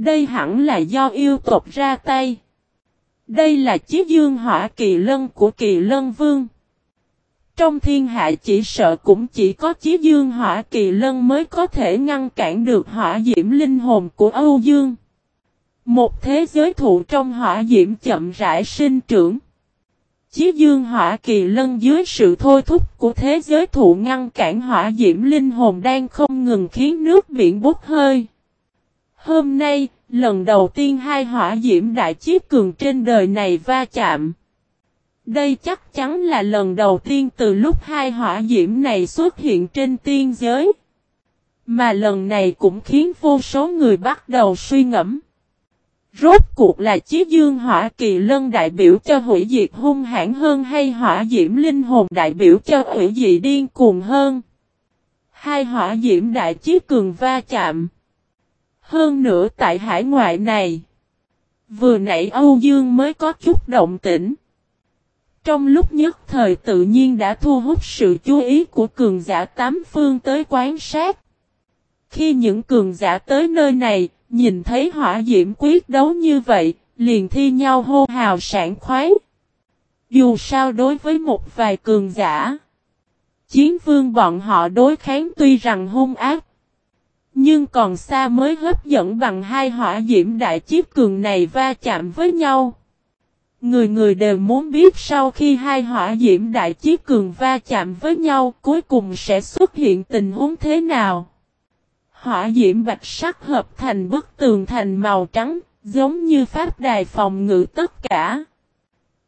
Đây hẳn là do yêu tộc ra tay. Đây là chiếc dương hỏa kỳ lân của kỳ lân vương. Trong thiên hạ chỉ sợ cũng chỉ có chiếc dương hỏa kỳ lân mới có thể ngăn cản được hỏa diễm linh hồn của Âu Dương. Một thế giới thụ trong hỏa diễm chậm rãi sinh trưởng. Chí dương hỏa kỳ lân dưới sự thôi thúc của thế giới thụ ngăn cản hỏa diễm linh hồn đang không ngừng khiến nước biển bốc hơi. Hôm nay, lần đầu tiên hai hỏa diễm đại chiếc cường trên đời này va chạm. Đây chắc chắn là lần đầu tiên từ lúc hai hỏa diễm này xuất hiện trên tiên giới. Mà lần này cũng khiến vô số người bắt đầu suy ngẫm. Rốt cuộc là chí dương hỏa kỳ lân đại biểu cho hủy diệt hung hãn hơn hay hỏa diễm linh hồn đại biểu cho hủy dị điên cuồng hơn. Hai hỏa diễm đại chí cường va chạm. Hơn nữa tại hải ngoại này. Vừa nãy Âu Dương mới có chút động tĩnh. Trong lúc nhất thời tự nhiên đã thu hút sự chú ý của cường giả tám phương tới quan sát. Khi những cường giả tới nơi này, nhìn thấy hỏa diễm quyết đấu như vậy, liền thi nhau hô hào sảng khoái. Dù sao đối với một vài cường giả, chiến vương bọn họ đối kháng tuy rằng hung ác, nhưng còn xa mới hấp dẫn bằng hai hỏa diễm đại chiếc cường này va chạm với nhau. Người người đều muốn biết sau khi hai hỏa diễm đại chiếc cường va chạm với nhau cuối cùng sẽ xuất hiện tình huống thế nào. Hỏa diễm bạch sắc hợp thành bức tường thành màu trắng, giống như pháp đài phòng ngự tất cả.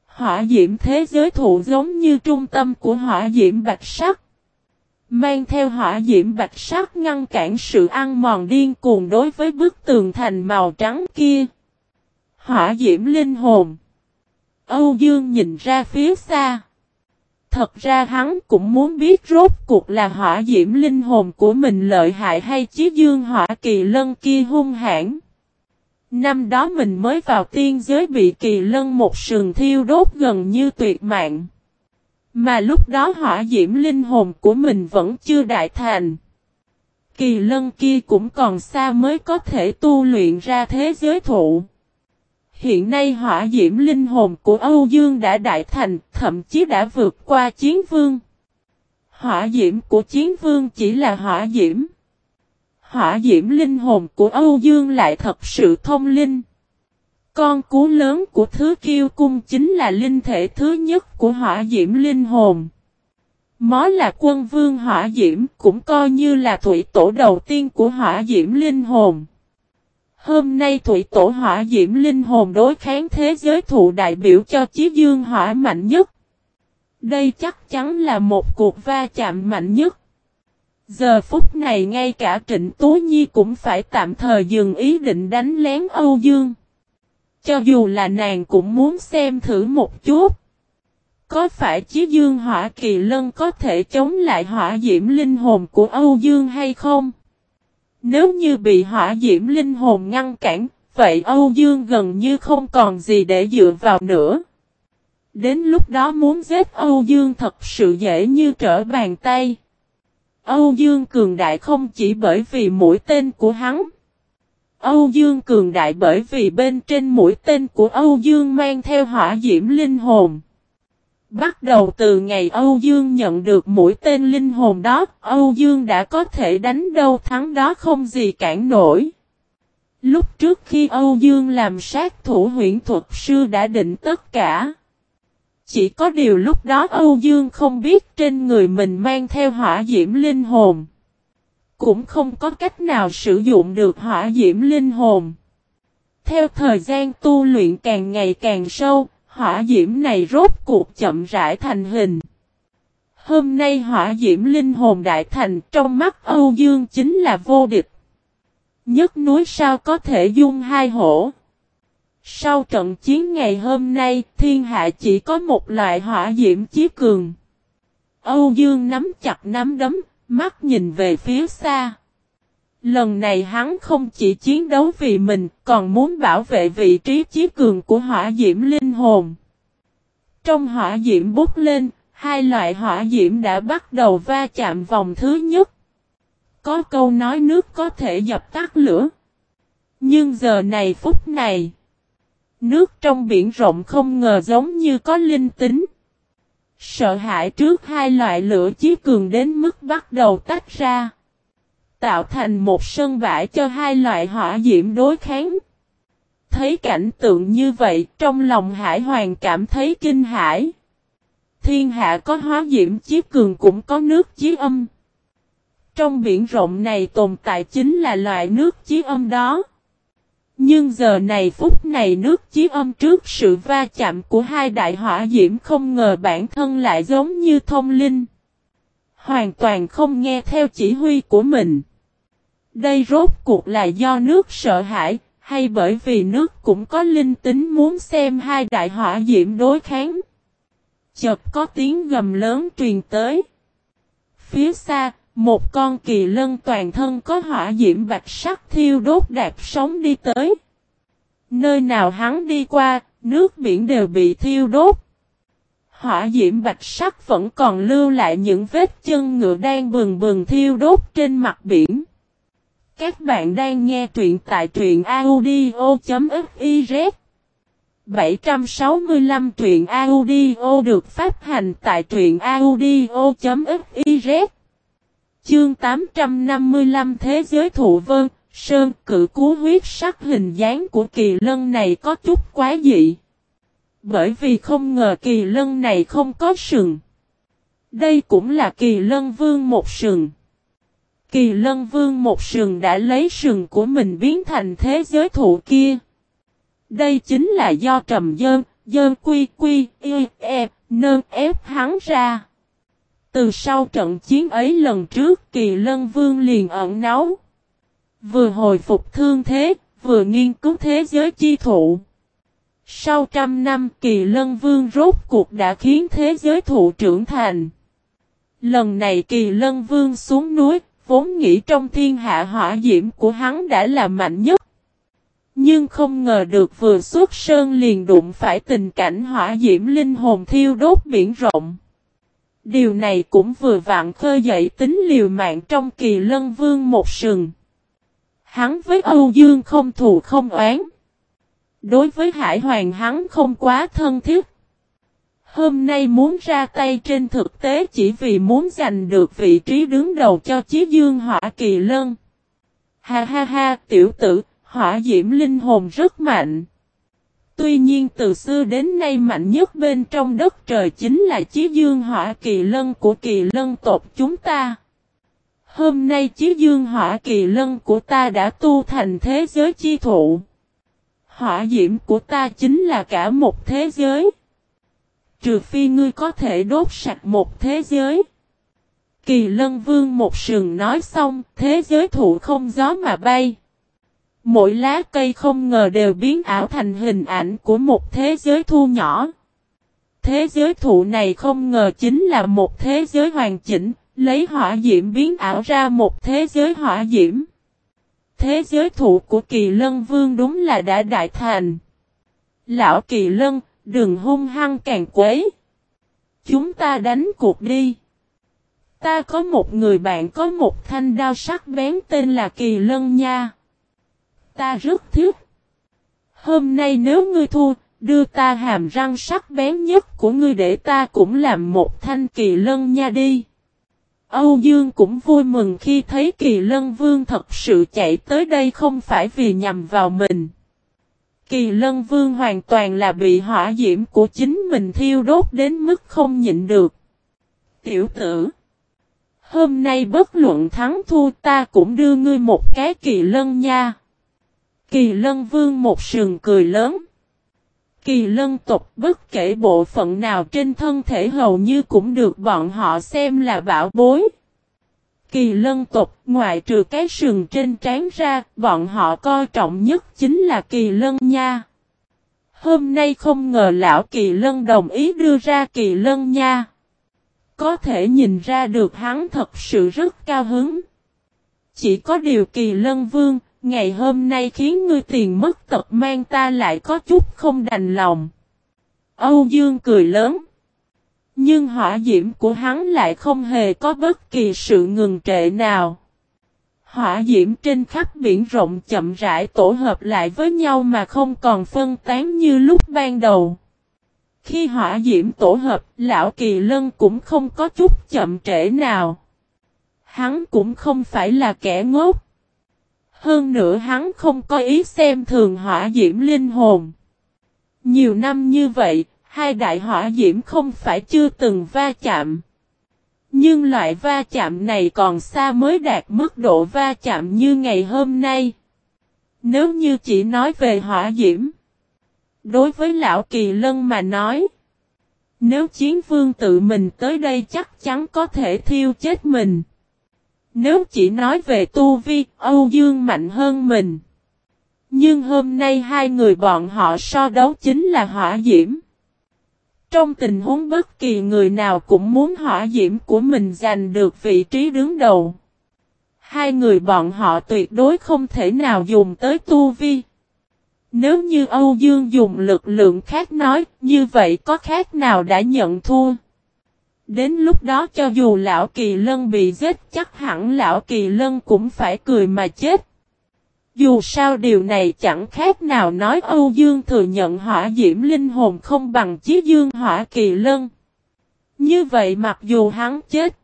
Hỏa diễm thế giới thụ giống như trung tâm của hỏa diễm bạch sắc. Mang theo hỏa diễm bạch sắc ngăn cản sự ăn mòn điên cuồng đối với bức tường thành màu trắng kia. Hỏa diễm linh hồn. Âu Dương nhìn ra phía xa. Thật ra hắn cũng muốn biết rốt cuộc là hỏa diễm linh hồn của mình lợi hại hay chiếc dương hỏa kỳ lân kia hung hãn. Năm đó mình mới vào tiên giới bị kỳ lân một sừng thiêu đốt gần như tuyệt mạng. Mà lúc đó hỏa diễm linh hồn của mình vẫn chưa đại thành. Kỳ lân kia cũng còn xa mới có thể tu luyện ra thế giới thụ. Hiện nay hỏa diễm linh hồn của Âu Dương đã đại thành, thậm chí đã vượt qua chiến vương. Hỏa diễm của chiến vương chỉ là hỏa diễm. Hỏa diễm linh hồn của Âu Dương lại thật sự thông linh. Con cú lớn của thứ kiêu cung chính là linh thể thứ nhất của hỏa diễm linh hồn. Mó là quân vương hỏa diễm, cũng coi như là thủy tổ đầu tiên của hỏa diễm linh hồn. Hôm nay thủy tổ hỏa diễm linh hồn đối kháng thế giới thụ đại biểu cho chí dương hỏa mạnh nhất. Đây chắc chắn là một cuộc va chạm mạnh nhất. Giờ phút này ngay cả Trịnh Tú Nhi cũng phải tạm thời dừng ý định đánh lén Âu Dương. Cho dù là nàng cũng muốn xem thử một chút. Có phải chí dương hỏa kỳ lân có thể chống lại hỏa diễm linh hồn của Âu Dương hay không? Nếu như bị hỏa diễm linh hồn ngăn cản, vậy Âu Dương gần như không còn gì để dựa vào nữa. Đến lúc đó muốn giết Âu Dương thật sự dễ như trở bàn tay. Âu Dương cường đại không chỉ bởi vì mũi tên của hắn. Âu Dương cường đại bởi vì bên trên mũi tên của Âu Dương mang theo hỏa diễm linh hồn. Bắt đầu từ ngày Âu Dương nhận được mũi tên linh hồn đó, Âu Dương đã có thể đánh đâu thắng đó không gì cản nổi. Lúc trước khi Âu Dương làm sát thủ huyện thuật sư đã định tất cả. Chỉ có điều lúc đó Âu Dương không biết trên người mình mang theo hỏa diễm linh hồn. Cũng không có cách nào sử dụng được hỏa diễm linh hồn. Theo thời gian tu luyện càng ngày càng sâu, hỏa diễm này rốt cuộc chậm rãi thành hình. Hôm nay hỏa diễm linh hồn đại thành trong mắt Âu Dương chính là vô địch. Nhất núi sao có thể dung hai hổ. Sau trận chiến ngày hôm nay, thiên hạ chỉ có một loại hỏa diễm chí cường. Âu Dương nắm chặt nắm đấm, mắt nhìn về phía xa. Lần này hắn không chỉ chiến đấu vì mình, còn muốn bảo vệ vị trí chí cường của hỏa diễm linh hồn. Trong hỏa diễm bút lên, hai loại hỏa diễm đã bắt đầu va chạm vòng thứ nhất. Có câu nói nước có thể dập tắt lửa. Nhưng giờ này phút này, nước trong biển rộng không ngờ giống như có linh tính. Sợ hãi trước hai loại lửa chí cường đến mức bắt đầu tách ra. Tạo thành một sân bãi cho hai loại hỏa diễm đối kháng. Thấy cảnh tượng như vậy, trong lòng hải hoàng cảm thấy kinh hãi. Thiên hạ có hóa diễm chí cường cũng có nước chí âm. Trong biển rộng này tồn tại chính là loại nước chí âm đó. Nhưng giờ này phút này nước chí âm trước sự va chạm của hai đại hỏa diễm không ngờ bản thân lại giống như thông linh. Hoàn toàn không nghe theo chỉ huy của mình. Đây rốt cuộc là do nước sợ hãi, hay bởi vì nước cũng có linh tính muốn xem hai đại hỏa diễm đối kháng. Chợt có tiếng gầm lớn truyền tới. Phía xa, một con kỳ lân toàn thân có hỏa diễm bạch sắc thiêu đốt đạp sống đi tới. Nơi nào hắn đi qua, nước biển đều bị thiêu đốt. Hỏa diễm bạch sắc vẫn còn lưu lại những vết chân ngựa đang bừng bừng thiêu đốt trên mặt biển. Các bạn đang nghe truyện tại truyện audio.fiz 765 truyện audio được phát hành tại truyện audio.fiz Chương 855 Thế giới thụ vân, sơn cự cú huyết sắc hình dáng của kỳ lân này có chút quá dị. Bởi vì không ngờ kỳ lân này không có sừng. Đây cũng là kỳ lân vương một sừng. Kỳ lân vương một sừng đã lấy sừng của mình biến thành thế giới thụ kia. Đây chính là do trầm dơn, dơn quy quy, y, e, nơn ép hắn ra. Từ sau trận chiến ấy lần trước kỳ lân vương liền ẩn náu. Vừa hồi phục thương thế, vừa nghiên cứu thế giới chi thụ. Sau trăm năm kỳ lân vương rốt cuộc đã khiến thế giới thụ trưởng thành. Lần này kỳ lân vương xuống núi, vốn nghĩ trong thiên hạ hỏa diễm của hắn đã là mạnh nhất. Nhưng không ngờ được vừa xuất sơn liền đụng phải tình cảnh hỏa diễm linh hồn thiêu đốt biển rộng. Điều này cũng vừa vặn khơi dậy tính liều mạng trong kỳ lân vương một sừng. Hắn với Âu Dương không thù không oán. Đối với Hải Hoàng hắn không quá thân thiết. Hôm nay muốn ra tay trên thực tế chỉ vì muốn giành được vị trí đứng đầu cho Chí Dương Hỏa Kỳ Lân. Ha ha ha, tiểu tử, hỏa diễm linh hồn rất mạnh. Tuy nhiên từ xưa đến nay mạnh nhất bên trong đất trời chính là Chí Dương Hỏa Kỳ Lân của Kỳ Lân tộc chúng ta. Hôm nay Chí Dương Hỏa Kỳ Lân của ta đã tu thành thế giới chi thụ. Hỏa diễm của ta chính là cả một thế giới. Trừ phi ngươi có thể đốt sạch một thế giới. Kỳ lân vương một sừng nói xong, thế giới thụ không gió mà bay. Mỗi lá cây không ngờ đều biến ảo thành hình ảnh của một thế giới thu nhỏ. Thế giới thụ này không ngờ chính là một thế giới hoàn chỉnh, lấy hỏa diễm biến ảo ra một thế giới hỏa diễm. Thế giới thụ của kỳ lân vương đúng là đã đại thành. Lão kỳ lân, đừng hung hăng càng quấy. Chúng ta đánh cuộc đi. Ta có một người bạn có một thanh đao sắc bén tên là Kỳ Lân Nha. Ta rất thiết. Hôm nay nếu ngươi thua, đưa ta hàm răng sắc bén nhất của ngươi để ta cũng làm một thanh Kỳ Lân Nha đi. Âu Dương cũng vui mừng khi thấy Kỳ Lân Vương thật sự chạy tới đây không phải vì nhằm vào mình. Kỳ Lân Vương hoàn toàn là bị hỏa diễm của chính mình thiêu đốt đến mức không nhịn được. Tiểu tử Hôm nay bất luận thắng thua ta cũng đưa ngươi một cái kỳ lân nha. Kỳ lân vương một sừng cười lớn. Kỳ lân tộc bất kể bộ phận nào trên thân thể hầu như cũng được bọn họ xem là bảo bối. Kỳ lân tộc ngoại trừ cái sừng trên trán ra, bọn họ coi trọng nhất chính là kỳ lân nha. Hôm nay không ngờ lão kỳ lân đồng ý đưa ra kỳ lân nha. Có thể nhìn ra được hắn thật sự rất cao hứng. Chỉ có điều kỳ lân vương, ngày hôm nay khiến ngươi tiền mất tật mang ta lại có chút không đành lòng. Âu Dương cười lớn. Nhưng hỏa diễm của hắn lại không hề có bất kỳ sự ngừng trệ nào. Hỏa diễm trên khắp biển rộng chậm rãi tổ hợp lại với nhau mà không còn phân tán như lúc ban đầu. Khi hỏa diễm tổ hợp, lão kỳ lân cũng không có chút chậm trễ nào. Hắn cũng không phải là kẻ ngốc. Hơn nữa hắn không có ý xem thường hỏa diễm linh hồn. Nhiều năm như vậy, hai đại hỏa diễm không phải chưa từng va chạm. Nhưng loại va chạm này còn xa mới đạt mức độ va chạm như ngày hôm nay. Nếu như chỉ nói về hỏa diễm. Đối với lão kỳ lân mà nói. Nếu chiến vương tự mình tới đây chắc chắn có thể thiêu chết mình. Nếu chỉ nói về tu vi, Âu Dương mạnh hơn mình. Nhưng hôm nay hai người bọn họ so đấu chính là hỏa diễm. Trong tình huống bất kỳ người nào cũng muốn hỏa diễm của mình giành được vị trí đứng đầu. Hai người bọn họ tuyệt đối không thể nào dùng tới tu vi. Nếu như Âu Dương dùng lực lượng khác nói, như vậy có khác nào đã nhận thua. Đến lúc đó cho dù lão kỳ lân bị giết chắc hẳn lão kỳ lân cũng phải cười mà chết. Dù sao điều này chẳng khác nào nói Âu Dương thừa nhận hỏa diễm linh hồn không bằng chí dương hỏa kỳ lân. Như vậy mặc dù hắn chết,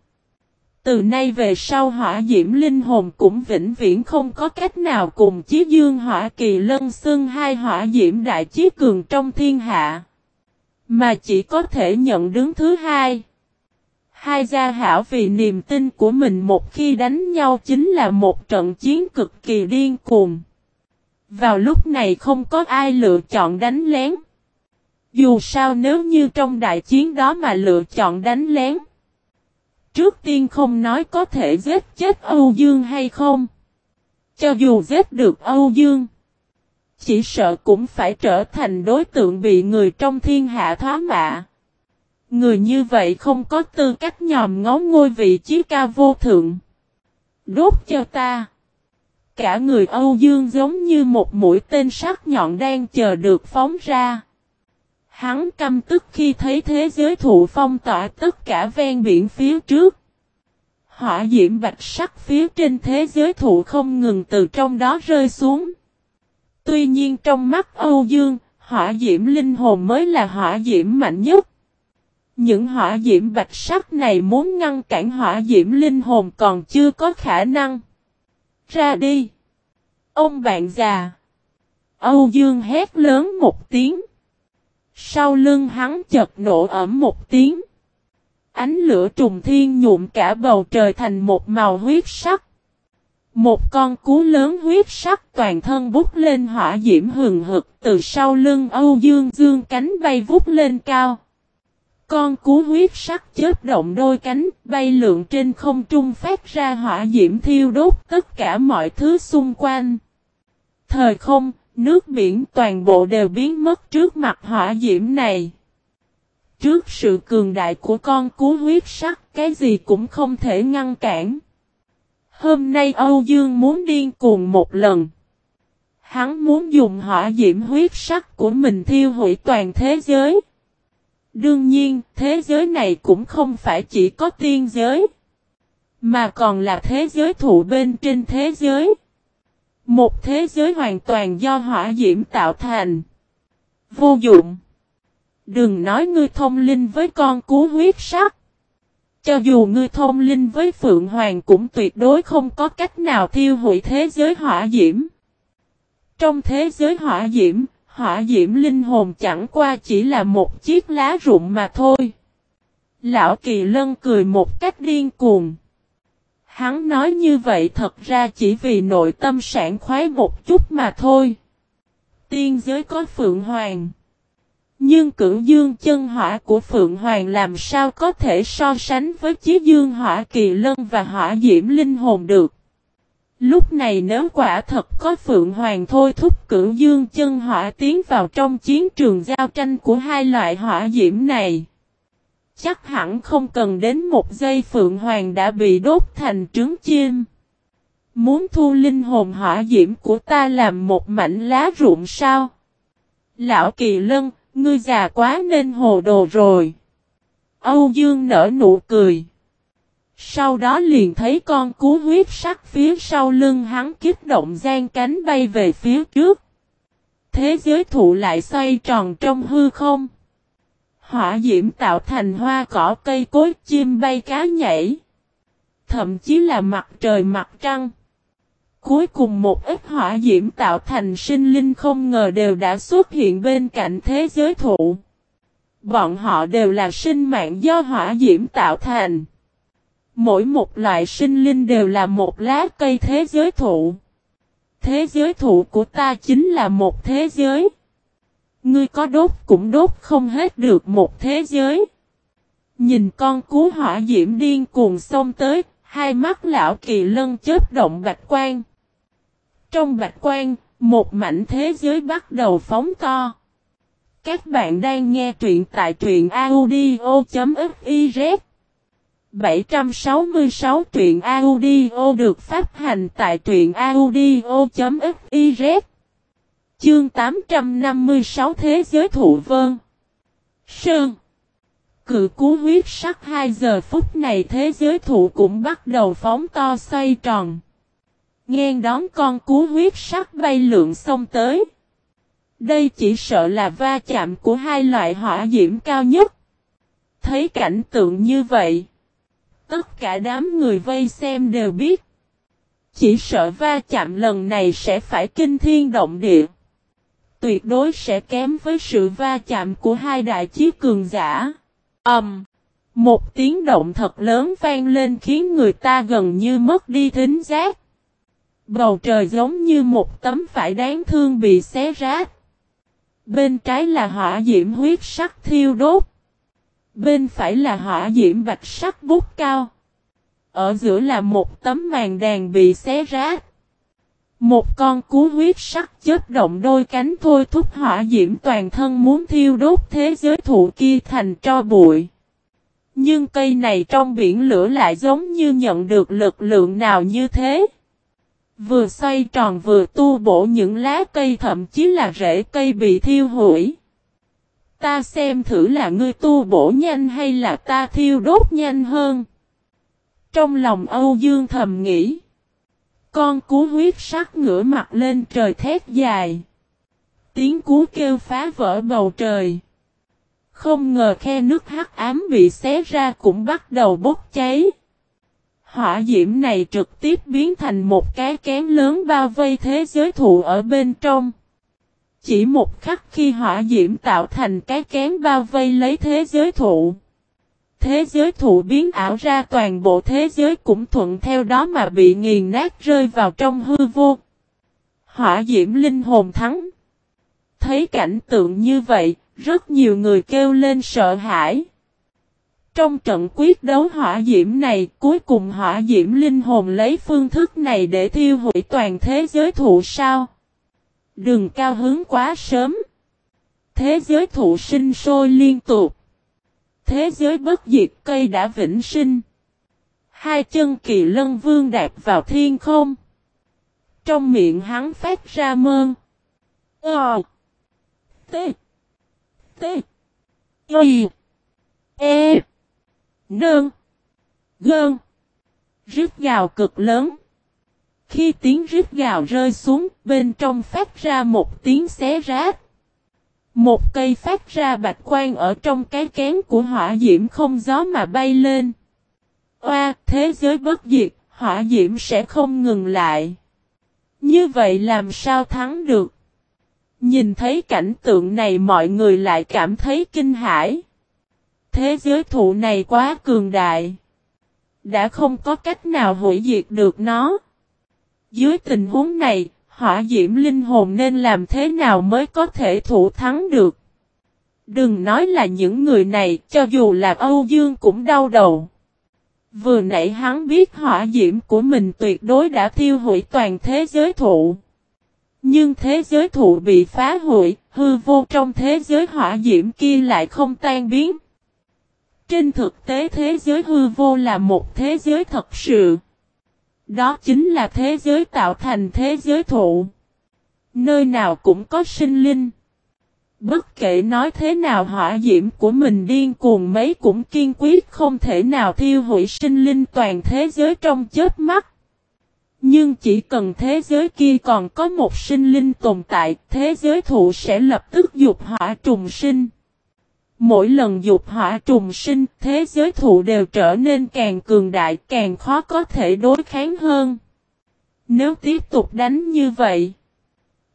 từ nay về sau hỏa diễm linh hồn cũng vĩnh viễn không có cách nào cùng chí dương hỏa kỳ lân xưng hai hỏa diễm đại chí cường trong thiên hạ. Mà chỉ có thể nhận đứng thứ hai. Hai gia hảo vì niềm tin của mình một khi đánh nhau chính là một trận chiến cực kỳ điên cuồng. Vào lúc này không có ai lựa chọn đánh lén. Dù sao nếu như trong đại chiến đó mà lựa chọn đánh lén. Trước tiên không nói có thể giết chết Âu Dương hay không. Cho dù giết được Âu Dương. Chỉ sợ cũng phải trở thành đối tượng bị người trong thiên hạ thoá mạ. Người như vậy không có tư cách nhòm ngó ngôi vị trí ca vô thượng. Đốt cho ta. Cả người Âu Dương giống như một mũi tên sắc nhọn đang chờ được phóng ra. Hắn căm tức khi thấy thế giới thụ phong tỏa tất cả ven biển phía trước. Hỏa diễm bạch sắc phía trên thế giới thụ không ngừng từ trong đó rơi xuống. Tuy nhiên trong mắt Âu Dương, hỏa diễm linh hồn mới là hỏa diễm mạnh nhất. Những hỏa diễm bạch sắc này muốn ngăn cản hỏa diễm linh hồn còn chưa có khả năng. Ra đi. Ông bạn già. Âu Dương hét lớn một tiếng. Sau lưng hắn chợt nổ ẩm một tiếng. Ánh lửa trùng thiên nhuộm cả bầu trời thành một màu huyết sắc. Một con cú lớn huyết sắc toàn thân bút lên hỏa diễm hừng hực từ sau lưng Âu Dương dương cánh bay vút lên cao. Con cú huyết sắc chớp động đôi cánh, bay lượn trên không trung phát ra hỏa diễm thiêu đốt tất cả mọi thứ xung quanh. Thời không, nước biển toàn bộ đều biến mất trước mặt hỏa diễm này. Trước sự cường đại của con cú huyết sắc, cái gì cũng không thể ngăn cản. Hôm nay Âu Dương muốn điên cuồng một lần. Hắn muốn dùng hỏa diễm huyết sắc của mình thiêu hủy toàn thế giới. Đương nhiên, thế giới này cũng không phải chỉ có tiên giới, mà còn là thế giới thụ bên trên thế giới. Một thế giới hoàn toàn do hỏa diễm tạo thành. Vô dụng. Đừng nói ngươi thông linh với con cú huyết sắc. Cho dù ngươi thông linh với Phượng Hoàng cũng tuyệt đối không có cách nào thiêu hủy thế giới hỏa diễm. Trong thế giới hỏa diễm, hỏa diễm linh hồn chẳng qua chỉ là một chiếc lá rụng mà thôi. Lão Kỳ Lân cười một cách điên cuồng. Hắn nói như vậy thật ra chỉ vì nội tâm sản khoái một chút mà thôi. Tiên giới có Phượng Hoàng. Nhưng cửu dương chân hỏa của Phượng Hoàng làm sao có thể so sánh với chí dương hỏa kỳ lân và hỏa diễm linh hồn được. Lúc này nếu quả thật có Phượng Hoàng thôi thúc cưỡng dương chân hỏa tiến vào trong chiến trường giao tranh của hai loại hỏa diễm này. Chắc hẳn không cần đến một giây Phượng Hoàng đã bị đốt thành trứng chim. Muốn thu linh hồn hỏa diễm của ta làm một mảnh lá rụng sao? Lão Kỳ Lân, ngươi già quá nên hồ đồ rồi. Âu Dương nở nụ cười. Sau đó liền thấy con cú huyết sắc phía sau lưng hắn kích động gian cánh bay về phía trước. Thế giới thụ lại xoay tròn trong hư không. Hỏa diễm tạo thành hoa cỏ, cây cối, chim bay cá nhảy. Thậm chí là mặt trời mặt trăng. Cuối cùng một ít hỏa diễm tạo thành sinh linh không ngờ đều đã xuất hiện bên cạnh thế giới thụ. Bọn họ đều là sinh mạng do hỏa diễm tạo thành. Mỗi một loại sinh linh đều là một lá cây thế giới thụ. Thế giới thụ của ta chính là một thế giới. Ngươi có đốt cũng đốt không hết được một thế giới. Nhìn con cú hỏa diễm điên cuồng xông tới, hai mắt lão kỳ lân chớp động bạch quan. Trong bạch quan, một mảnh thế giới bắt đầu phóng to. Các bạn đang nghe truyện tại truyện audio.fif 766 truyện audio được phát hành tại truyện audio.fiz Chương 856 Thế giới thụ vân Sơn Cự cú huyết sắc 2 giờ phút này thế giới thụ cũng bắt đầu phóng to xoay tròn. Ngang đón con cú huyết sắc bay lượng sông tới. Đây chỉ sợ là va chạm của hai loại hỏa diễm cao nhất. Thấy cảnh tượng như vậy. Tất cả đám người vây xem đều biết. Chỉ sợ va chạm lần này sẽ phải kinh thiên động địa. Tuyệt đối sẽ kém với sự va chạm của hai đại chiếc cường giả. Ầm. Um, một tiếng động thật lớn vang lên khiến người ta gần như mất đi thính giác. Bầu trời giống như một tấm vải đáng thương bị xé rách. Bên trái là hỏa diễm huyết sắc thiêu đốt. Bên phải là hỏa diễm bạch sắc bút cao. Ở giữa là một tấm màn đàn bị xé rách. Một con cú huyết sắc chết động đôi cánh thôi thúc hỏa diễm toàn thân muốn thiêu đốt thế giới thụ kia thành tro bụi. Nhưng cây này trong biển lửa lại giống như nhận được lực lượng nào như thế. Vừa xoay tròn vừa tu bổ những lá cây thậm chí là rễ cây bị thiêu hủy. Ta xem thử là ngươi tu bổ nhanh hay là ta thiêu đốt nhanh hơn. Trong lòng Âu Dương thầm nghĩ. Con cú huyết sắc ngửa mặt lên trời thét dài. Tiếng cú kêu phá vỡ bầu trời. Không ngờ khe nước hắc ám bị xé ra cũng bắt đầu bốc cháy. Hỏa diễm này trực tiếp biến thành một cái kén lớn bao vây thế giới thụ ở bên trong. Chỉ một khắc khi hỏa diễm tạo thành cái kén bao vây lấy thế giới thụ. Thế giới thụ biến ảo ra toàn bộ thế giới cũng thuận theo đó mà bị nghiền nát rơi vào trong hư vô. Hỏa diễm linh hồn thắng. Thấy cảnh tượng như vậy, rất nhiều người kêu lên sợ hãi. Trong trận quyết đấu hỏa diễm này, cuối cùng hỏa diễm linh hồn lấy phương thức này để thiêu hủy toàn thế giới thụ sao? Đừng cao hứng quá sớm. Thế giới thụ sinh sôi liên tục. Thế giới bất diệt, cây đã vĩnh sinh. Hai chân kỳ lân vương đạp vào thiên không. Trong miệng hắn phát ra mơn. Ờ. T. T. Y. E. Nương. Gơn. Rứt gào cực lớn. Khi tiếng rít gào rơi xuống, bên trong phát ra một tiếng xé rát. Một cây phát ra bạch quang ở trong cái kén của hỏa diễm không gió mà bay lên. Oa, thế giới bất diệt, hỏa diễm sẽ không ngừng lại. Như vậy làm sao thắng được? Nhìn thấy cảnh tượng này mọi người lại cảm thấy kinh hãi. Thế giới thụ này quá cường đại. Đã không có cách nào hủy diệt được nó. Dưới tình huống này, hỏa diễm linh hồn nên làm thế nào mới có thể thủ thắng được. Đừng nói là những người này, cho dù là Âu Dương cũng đau đầu. Vừa nãy hắn biết hỏa diễm của mình tuyệt đối đã thiêu hủy toàn thế giới thụ. Nhưng thế giới thụ bị phá hủy, hư vô trong thế giới hỏa diễm kia lại không tan biến. Trên thực tế thế giới hư vô là một thế giới thật sự. Đó chính là thế giới tạo thành thế giới thụ. Nơi nào cũng có sinh linh. Bất kể nói thế nào hỏa diễm của mình điên cuồng mấy cũng kiên quyết không thể nào thiêu hủy sinh linh toàn thế giới trong chớp mắt. Nhưng chỉ cần thế giới kia còn có một sinh linh tồn tại, thế giới thụ sẽ lập tức dục hỏa trùng sinh. Mỗi lần dục hỏa trùng sinh, thế giới thụ đều trở nên càng cường đại, càng khó có thể đối kháng hơn. Nếu tiếp tục đánh như vậy,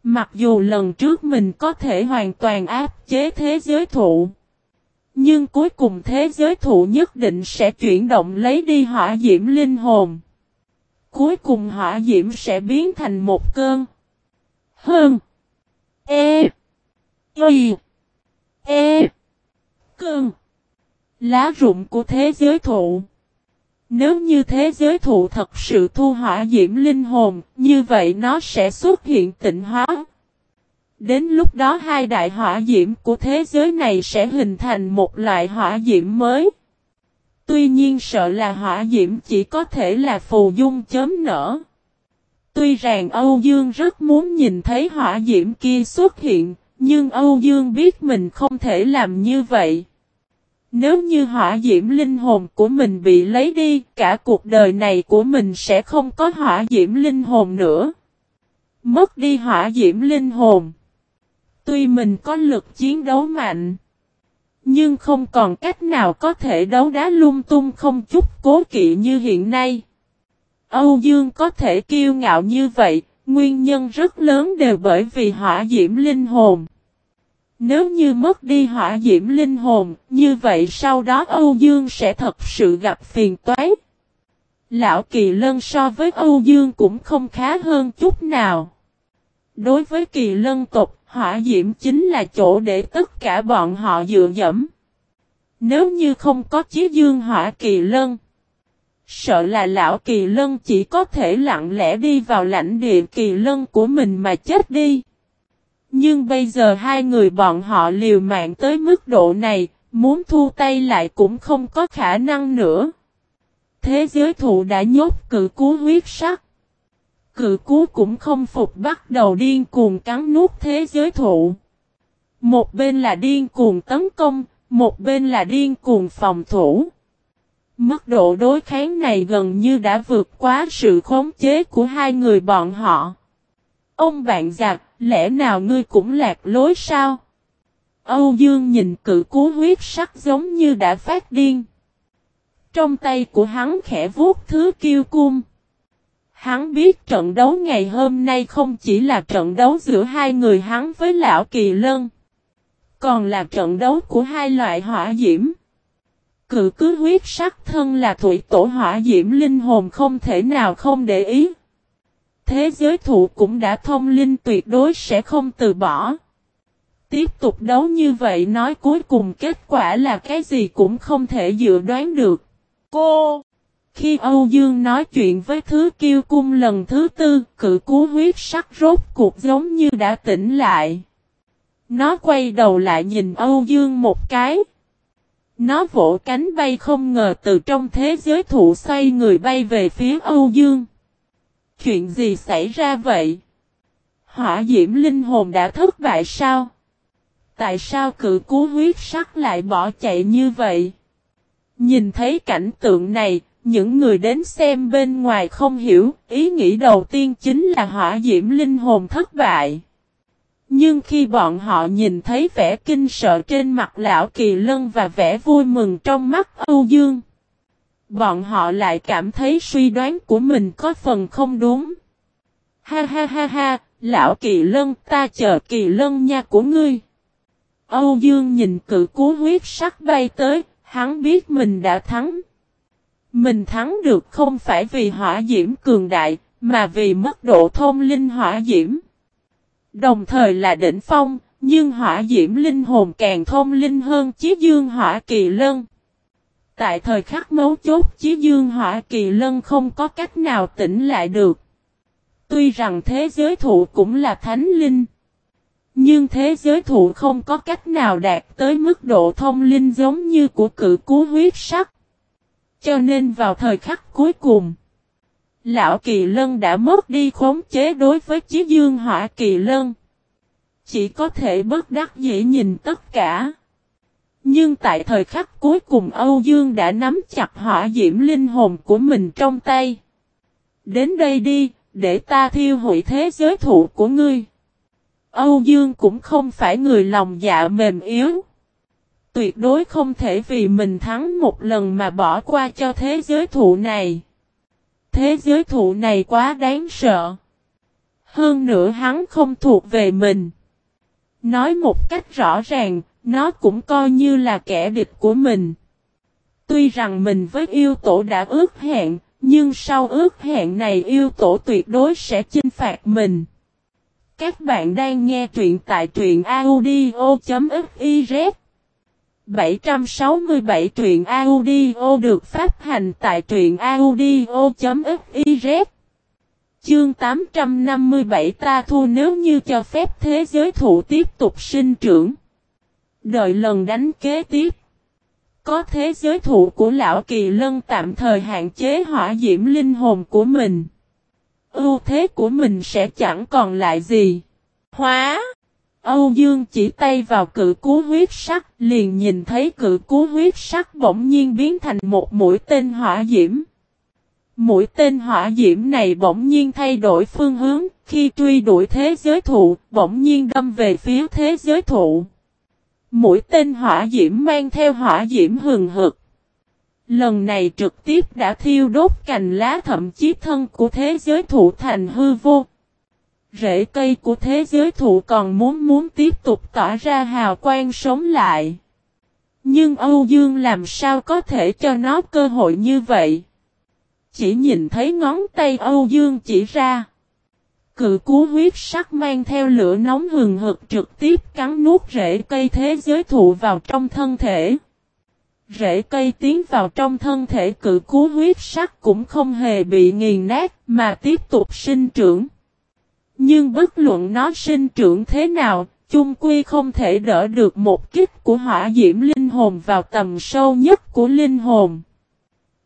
mặc dù lần trước mình có thể hoàn toàn áp chế thế giới thụ, nhưng cuối cùng thế giới thụ nhất định sẽ chuyển động lấy đi hỏa diễm linh hồn. Cuối cùng hỏa diễm sẽ biến thành một cơn. Hơn. E. Y. E. Cơn. Lá rụng của thế giới thụ. Nếu như thế giới thụ thật sự thu hỏa diễm linh hồn, như vậy nó sẽ xuất hiện tịnh hóa. Đến lúc đó hai đại hỏa diễm của thế giới này sẽ hình thành một loại hỏa diễm mới. Tuy nhiên sợ là hỏa diễm chỉ có thể là phù dung chấm nở. Tuy rằng Âu Dương rất muốn nhìn thấy hỏa diễm kia xuất hiện, nhưng Âu Dương biết mình không thể làm như vậy. Nếu như hỏa diễm linh hồn của mình bị lấy đi, cả cuộc đời này của mình sẽ không có hỏa diễm linh hồn nữa. Mất đi hỏa diễm linh hồn. Tuy mình có lực chiến đấu mạnh, nhưng không còn cách nào có thể đấu đá lung tung không chút cố kỵ như hiện nay. Âu Dương có thể kiêu ngạo như vậy, nguyên nhân rất lớn đều bởi vì hỏa diễm linh hồn. Nếu như mất đi hỏa diễm linh hồn, như vậy sau đó Âu Dương sẽ thật sự gặp phiền toái. Lão Kỳ Lân so với Âu Dương cũng không khá hơn chút nào. Đối với Kỳ Lân tộc, hỏa diễm chính là chỗ để tất cả bọn họ dựa dẫm. Nếu như không có chí dương hỏa Kỳ Lân, sợ là lão Kỳ Lân chỉ có thể lặng lẽ đi vào lãnh địa Kỳ Lân của mình mà chết đi. Nhưng bây giờ hai người bọn họ liều mạng tới mức độ này, muốn thu tay lại cũng không có khả năng nữa. Thế giới thụ đã nhốt cự cú huyết sắc. Cự cú cũng không phục bắt đầu điên cuồng cắn nuốt thế giới thụ. Một bên là điên cuồng tấn công, một bên là điên cuồng phòng thủ. Mức độ đối kháng này gần như đã vượt quá sự khống chế của hai người bọn họ. Ông bạn giặc, lẽ nào ngươi cũng lạc lối sao? Âu Dương nhìn cự cú huyết sắc giống như đã phát điên. Trong tay của hắn khẽ vuốt thứ kiêu cung. Hắn biết trận đấu ngày hôm nay không chỉ là trận đấu giữa hai người hắn với Lão Kỳ Lân. Còn là trận đấu của hai loại hỏa diễm. Cự cứ huyết sắc thân là thủy tổ hỏa diễm linh hồn không thể nào không để ý. Thế giới thụ cũng đã thông linh tuyệt đối sẽ không từ bỏ. Tiếp tục đấu như vậy nói cuối cùng kết quả là cái gì cũng không thể dự đoán được. Cô! Khi Âu Dương nói chuyện với thứ kiêu cung lần thứ tư, cự cú huyết sắc rốt cuộc giống như đã tỉnh lại. Nó quay đầu lại nhìn Âu Dương một cái. Nó vỗ cánh bay không ngờ từ trong thế giới thụ xoay người bay về phía Âu Dương. Chuyện gì xảy ra vậy? Hỏa diễm linh hồn đã thất bại sao? Tại sao cự cú huyết sắc lại bỏ chạy như vậy? Nhìn thấy cảnh tượng này, những người đến xem bên ngoài không hiểu, ý nghĩ đầu tiên chính là hỏa diễm linh hồn thất bại. Nhưng khi bọn họ nhìn thấy vẻ kinh sợ trên mặt lão kỳ lân và vẻ vui mừng trong mắt Âu Dương, bọn họ lại cảm thấy suy đoán của mình có phần không đúng. Ha ha ha ha, lão kỳ lân ta chờ kỳ lân nha của ngươi. Âu Dương nhìn cự cú huyết sắc bay tới, hắn biết mình đã thắng. Mình thắng được không phải vì hỏa diễm cường đại, mà vì mức độ thông linh hỏa diễm. Đồng thời là đỉnh phong, nhưng hỏa diễm linh hồn càng thông linh hơn chí dương hỏa kỳ lân. Tại thời khắc mấu chốt chí dương hỏa kỳ lân không có cách nào tỉnh lại được. Tuy rằng thế giới thụ cũng là thánh linh. Nhưng thế giới thụ không có cách nào đạt tới mức độ thông linh giống như của cự cú huyết sắc. Cho nên vào thời khắc cuối cùng, Lão Kỳ Lân đã mất đi khống chế đối với Chí Dương Hỏa Kỳ Lân. Chỉ có thể bất đắc dĩ nhìn tất cả. Nhưng tại thời khắc cuối cùng Âu Dương đã nắm chặt hỏa diễm linh hồn của mình trong tay. Đến đây đi, để ta thiêu hủy thế giới thụ của ngươi. Âu Dương cũng không phải người lòng dạ mềm yếu. Tuyệt đối không thể vì mình thắng một lần mà bỏ qua cho thế giới thụ này. Thế giới thụ này quá đáng sợ. Hơn nữa hắn không thuộc về mình. Nói một cách rõ ràng, nó cũng coi như là kẻ địch của mình. Tuy rằng mình với yêu tổ đã ước hẹn, nhưng sau ước hẹn này yêu tổ tuyệt đối sẽ chinh phạt mình. Các bạn đang nghe truyện tại truyện audio.fiz 767 truyện audio được phát hành tại truyện audio.fiz Chương 857 ta thu nếu như cho phép thế giới thụ tiếp tục sinh trưởng. Đợi lần đánh kế tiếp. Có thế giới thụ của lão kỳ lân tạm thời hạn chế hỏa diễm linh hồn của mình. Ưu thế của mình sẽ chẳng còn lại gì. Hóa! Âu Dương chỉ tay vào cự cú huyết sắc, liền nhìn thấy cự cú huyết sắc bỗng nhiên biến thành một mũi tên hỏa diễm. Mũi tên hỏa diễm này bỗng nhiên thay đổi phương hướng, khi truy đuổi thế giới thụ, bỗng nhiên đâm về phía thế giới thụ. Mũi tên hỏa diễm mang theo hỏa diễm hừng hực. Lần này trực tiếp đã thiêu đốt cành lá thậm chí thân của thế giới thụ thành hư vô. Rễ cây của thế giới thụ còn muốn muốn tiếp tục tỏa ra hào quang sống lại. Nhưng Âu Dương làm sao có thể cho nó cơ hội như vậy? Chỉ nhìn thấy ngón tay Âu Dương chỉ ra. Cự cú huyết sắc mang theo lửa nóng hừng hực trực tiếp cắn nuốt rễ cây thế giới thụ vào trong thân thể. Rễ cây tiến vào trong thân thể cự cú huyết sắc cũng không hề bị nghiền nát mà tiếp tục sinh trưởng. Nhưng bất luận nó sinh trưởng thế nào, chung quy không thể đỡ được một kích của hỏa diễm linh hồn vào tầm sâu nhất của linh hồn.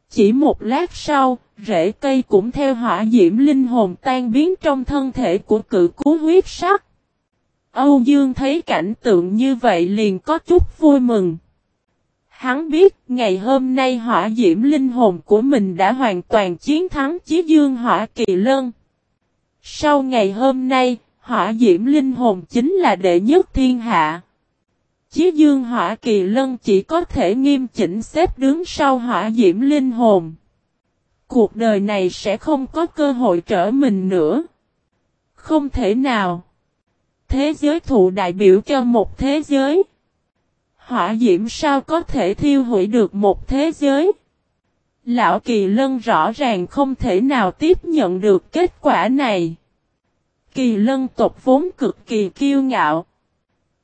Chỉ một lát sau, rễ cây cũng theo hỏa diễm linh hồn tan biến trong thân thể của cự cú huyết sắc. Âu Dương thấy cảnh tượng như vậy liền có chút vui mừng. Hắn biết ngày hôm nay hỏa diễm linh hồn của mình đã hoàn toàn chiến thắng Chí Dương hỏa kỳ lân. Sau ngày hôm nay, hỏa diễm linh hồn chính là đệ nhất thiên hạ. Chí dương hỏa kỳ lân chỉ có thể nghiêm chỉnh xếp đứng sau hỏa diễm linh hồn. Cuộc đời này sẽ không có cơ hội trở mình nữa. Không thể nào. Thế giới thụ đại biểu cho một thế giới. Hỏa diễm sao có thể thiêu hủy được một thế giới? Lão Kỳ Lân rõ ràng không thể nào tiếp nhận được kết quả này. Kỳ Lân tộc vốn cực kỳ kiêu ngạo.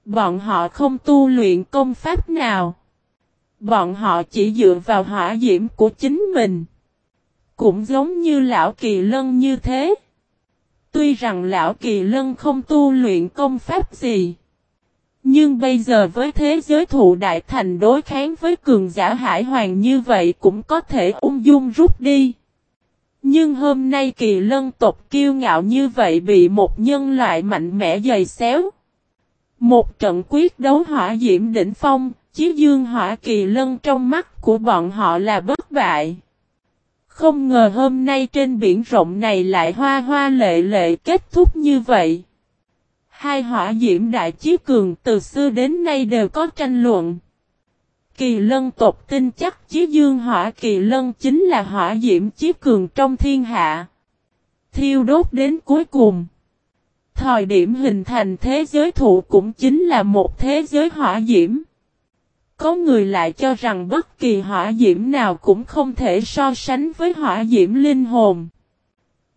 Bọn họ không tu luyện công pháp nào. Bọn họ chỉ dựa vào hỏa diễm của chính mình. Cũng giống như lão kỳ lân như thế. Tuy rằng lão kỳ lân không tu luyện công pháp gì. Nhưng bây giờ với thế giới thụ đại thành đối kháng với cường giả hải hoàng như vậy cũng có thể ung dung rút đi. Nhưng hôm nay kỳ lân tộc kiêu ngạo như vậy bị một nhân loại mạnh mẽ dày xéo. Một trận quyết đấu hỏa diễm đỉnh phong, chí dương hỏa kỳ lân trong mắt của bọn họ là bất bại. Không ngờ hôm nay trên biển rộng này lại hoa hoa lệ lệ kết thúc như vậy. Hai hỏa diễm đại chí cường từ xưa đến nay đều có tranh luận. Kỳ lân tộc tin chắc chí dương hỏa kỳ lân chính là hỏa diễm chí cường trong thiên hạ. Thiêu đốt đến cuối cùng. Thời điểm hình thành thế giới thụ cũng chính là một thế giới hỏa diễm. Có người lại cho rằng bất kỳ hỏa diễm nào cũng không thể so sánh với hỏa diễm linh hồn.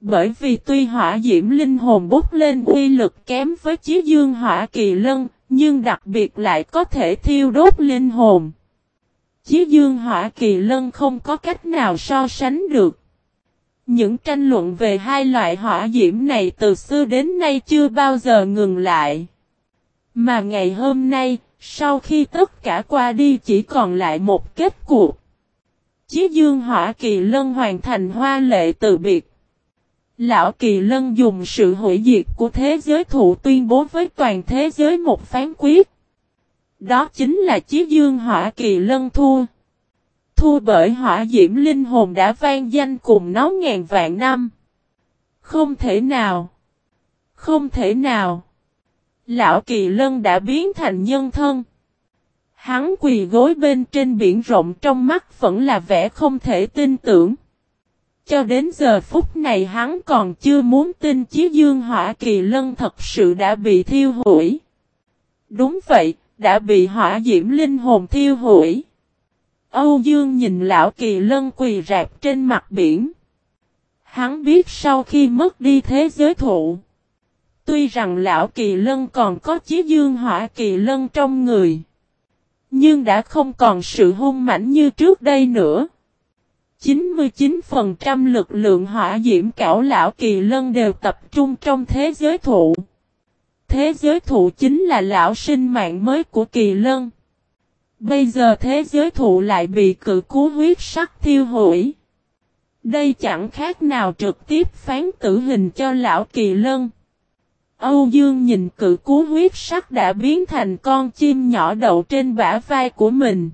Bởi vì tuy hỏa diễm linh hồn bút lên uy lực kém với chí dương hỏa kỳ lân, nhưng đặc biệt lại có thể thiêu đốt linh hồn. Chí dương hỏa kỳ lân không có cách nào so sánh được. Những tranh luận về hai loại hỏa diễm này từ xưa đến nay chưa bao giờ ngừng lại. Mà ngày hôm nay, sau khi tất cả qua đi chỉ còn lại một kết cuộc. Chí dương hỏa kỳ lân hoàn thành hoa lệ từ biệt. Lão Kỳ Lân dùng sự hủy diệt của thế giới thụ tuyên bố với toàn thế giới một phán quyết. Đó chính là Chí Dương Hỏa Kỳ Lân thua. Thua bởi hỏa diễm linh hồn đã vang danh cùng nó ngàn vạn năm. Không thể nào. Không thể nào. Lão Kỳ Lân đã biến thành nhân thân. Hắn quỳ gối bên trên biển rộng trong mắt vẫn là vẻ không thể tin tưởng. Cho đến giờ phút này hắn còn chưa muốn tin Chí Dương Hỏa Kỳ Lân thật sự đã bị thiêu hủy. Đúng vậy, đã bị hỏa diễm linh hồn thiêu hủy. Âu Dương nhìn lão Kỳ Lân quỳ rạp trên mặt biển. Hắn biết sau khi mất đi thế giới thụ. Tuy rằng lão Kỳ Lân còn có Chí Dương Hỏa Kỳ Lân trong người. Nhưng đã không còn sự hung mãnh như trước đây nữa. 99% lực lượng hỏa diễm cảo lão kỳ lân đều tập trung trong thế giới thụ. Thế giới thụ chính là lão sinh mạng mới của kỳ lân. Bây giờ thế giới thụ lại bị cự cú huyết sắc thiêu hủy. Đây chẳng khác nào trực tiếp phán tử hình cho lão kỳ lân. Âu Dương nhìn cự cú huyết sắc đã biến thành con chim nhỏ đậu trên bả vai của mình.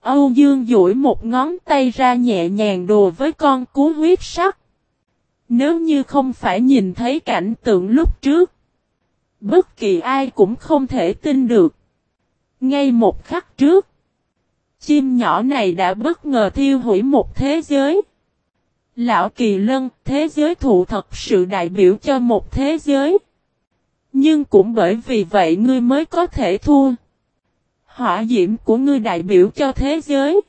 Âu Dương duỗi một ngón tay ra nhẹ nhàng đùa với con cú huyết sắc. Nếu như không phải nhìn thấy cảnh tượng lúc trước, bất kỳ ai cũng không thể tin được. Ngay một khắc trước, chim nhỏ này đã bất ngờ thiêu hủy một thế giới. Lão Kỳ Lân, thế giới thụ thật sự đại biểu cho một thế giới. Nhưng cũng bởi vì vậy ngươi mới có thể thua. Hỏa diễm của ngươi đại biểu cho thế giới.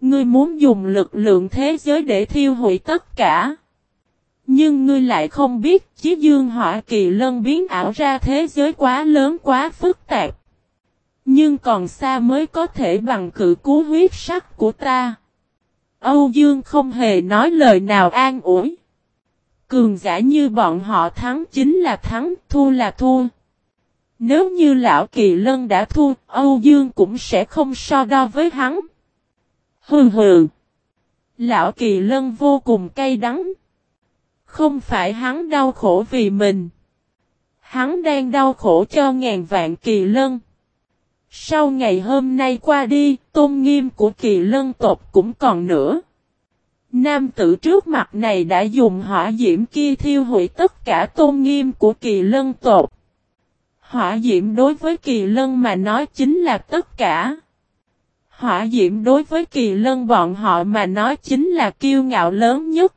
Ngươi muốn dùng lực lượng thế giới để thiêu hủy tất cả. Nhưng ngươi lại không biết chí dương hỏa kỳ lân biến ảo ra thế giới quá lớn quá phức tạp. Nhưng còn xa mới có thể bằng cự cú huyết sắc của ta. Âu Dương không hề nói lời nào an ủi. Cường giả như bọn họ thắng chính là thắng, thua là thua. Nếu như lão kỳ lân đã thua, Âu Dương cũng sẽ không so đo với hắn. Hừ hừ. Lão kỳ lân vô cùng cay đắng. Không phải hắn đau khổ vì mình. Hắn đang đau khổ cho ngàn vạn kỳ lân. Sau ngày hôm nay qua đi, tôn nghiêm của kỳ lân tộc cũng còn nữa. Nam tử trước mặt này đã dùng hỏa diễm kia thiêu hủy tất cả tôn nghiêm của kỳ lân tộc. Hỏa diễm đối với kỳ lân mà nói chính là tất cả. Hỏa diễm đối với kỳ lân bọn họ mà nói chính là kiêu ngạo lớn nhất.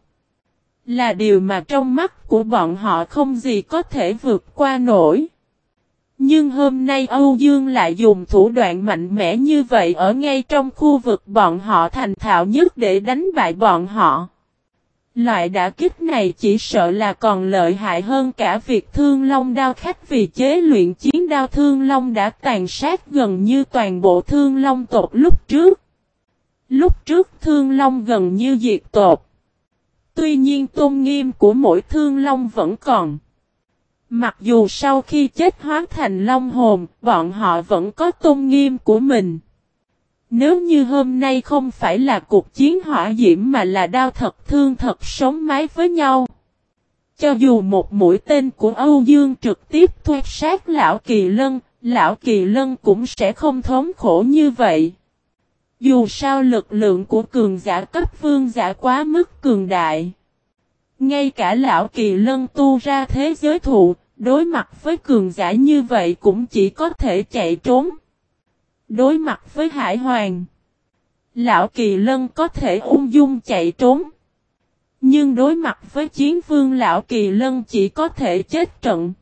Là điều mà trong mắt của bọn họ không gì có thể vượt qua nổi. Nhưng hôm nay Âu Dương lại dùng thủ đoạn mạnh mẽ như vậy ở ngay trong khu vực bọn họ thành thạo nhất để đánh bại bọn họ. Loại đả kích này chỉ sợ là còn lợi hại hơn cả việc thương long đao khách vì chế luyện chiến đao thương long đã tàn sát gần như toàn bộ thương long tộc lúc trước. Lúc trước thương long gần như diệt tộc. Tuy nhiên tôn nghiêm của mỗi thương long vẫn còn. Mặc dù sau khi chết hóa thành long hồn, bọn họ vẫn có tôn nghiêm của mình. Nếu như hôm nay không phải là cuộc chiến hỏa diễm mà là đau thật thương thật sống mái với nhau. Cho dù một mũi tên của Âu Dương trực tiếp thuê sát Lão Kỳ Lân, Lão Kỳ Lân cũng sẽ không thống khổ như vậy. Dù sao lực lượng của cường giả cấp vương giả quá mức cường đại. Ngay cả Lão Kỳ Lân tu ra thế giới thụ, đối mặt với cường giả như vậy cũng chỉ có thể chạy trốn. Đối mặt với Hải Hoàng, Lão Kỳ Lân có thể ung dung chạy trốn. Nhưng đối mặt với chiến vương Lão Kỳ Lân chỉ có thể chết trận.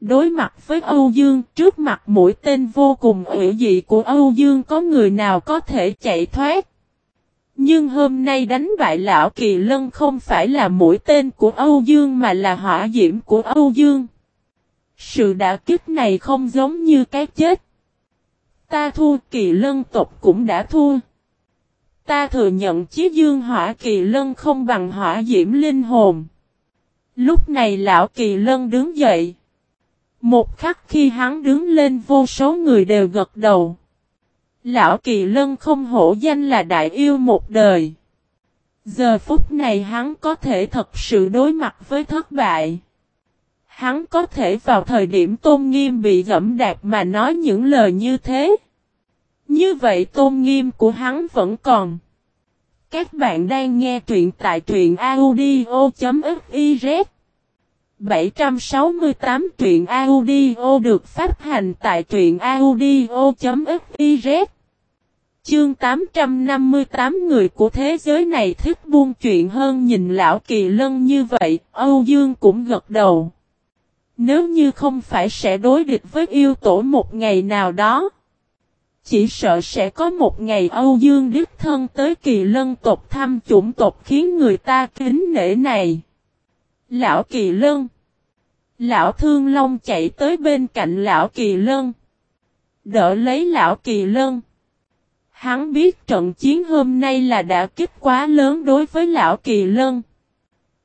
Đối mặt với Âu Dương, trước mặt mũi tên vô cùng ủy dị của Âu Dương có người nào có thể chạy thoát. Nhưng hôm nay đánh bại Lão Kỳ Lân không phải là mũi tên của Âu Dương mà là hỏa diễm của Âu Dương. Sự đả kích này không giống như cái chết. Ta thua, kỳ lân tộc cũng đã thua. Ta thừa nhận chí dương hỏa kỳ lân không bằng hỏa diễm linh hồn. Lúc này lão kỳ lân đứng dậy. Một khắc khi hắn đứng lên, vô số người đều gật đầu. Lão kỳ lân không hổ danh là đại yêu một đời. Giờ phút này hắn có thể thật sự đối mặt với thất bại. Hắn có thể vào thời điểm tôn nghiêm bị gẫm đạp mà nói những lời như thế. Như vậy tôn nghiêm của hắn vẫn còn. Các bạn đang nghe truyện tại truyện audio.fiz 768 truyện audio được phát hành tại truyện audio.fiz Chương 858 người của thế giới này thích buôn chuyện hơn nhìn lão kỳ lân như vậy, Âu Dương cũng gật đầu. Nếu như không phải sẽ đối địch với yêu tổ một ngày nào đó. Chỉ sợ sẽ có một ngày Âu Dương đích thân tới kỳ lân tộc thăm chủng tộc khiến người ta kính nể này. Lão kỳ lân. Lão thương long chạy tới bên cạnh lão kỳ lân. Đỡ lấy lão kỳ lân. Hắn biết trận chiến hôm nay là đã kích quá lớn đối với lão kỳ lân.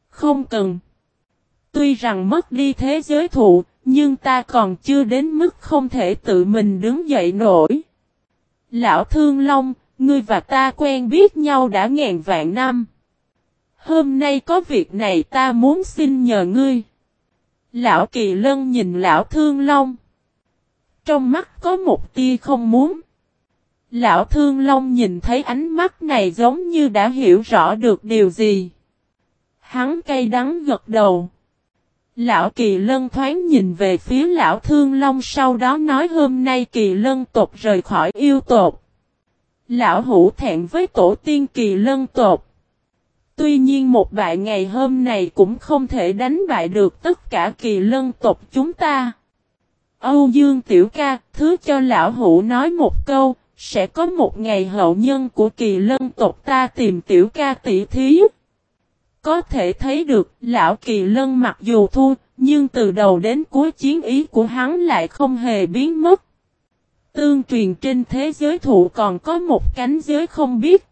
Không cần. Tuy rằng mất đi thế giới thụ, nhưng ta còn chưa đến mức không thể tự mình đứng dậy nổi. Lão Thương Long, ngươi và ta quen biết nhau đã ngàn vạn năm. Hôm nay có việc này ta muốn xin nhờ ngươi. Lão Kỳ Lân nhìn Lão Thương Long. Trong mắt có một tia không muốn. Lão Thương Long nhìn thấy ánh mắt này giống như đã hiểu rõ được điều gì. Hắn cay đắng gật đầu. Lão Kỳ Lân thoáng nhìn về phía Lão Thương Long sau đó nói hôm nay Kỳ Lân tộc rời khỏi yêu tộc. Lão Hữu thẹn với tổ tiên Kỳ Lân tộc. Tuy nhiên một bại ngày hôm này cũng không thể đánh bại được tất cả Kỳ Lân tộc chúng ta. Âu Dương Tiểu Ca, thứ cho Lão Hữu nói một câu, sẽ có một ngày hậu nhân của Kỳ Lân tộc ta tìm Tiểu Ca tỷ thí. Có thể thấy được, lão kỳ lân mặc dù thua, nhưng từ đầu đến cuối chiến ý của hắn lại không hề biến mất. Tương truyền trên thế giới thụ còn có một cánh giới không biết.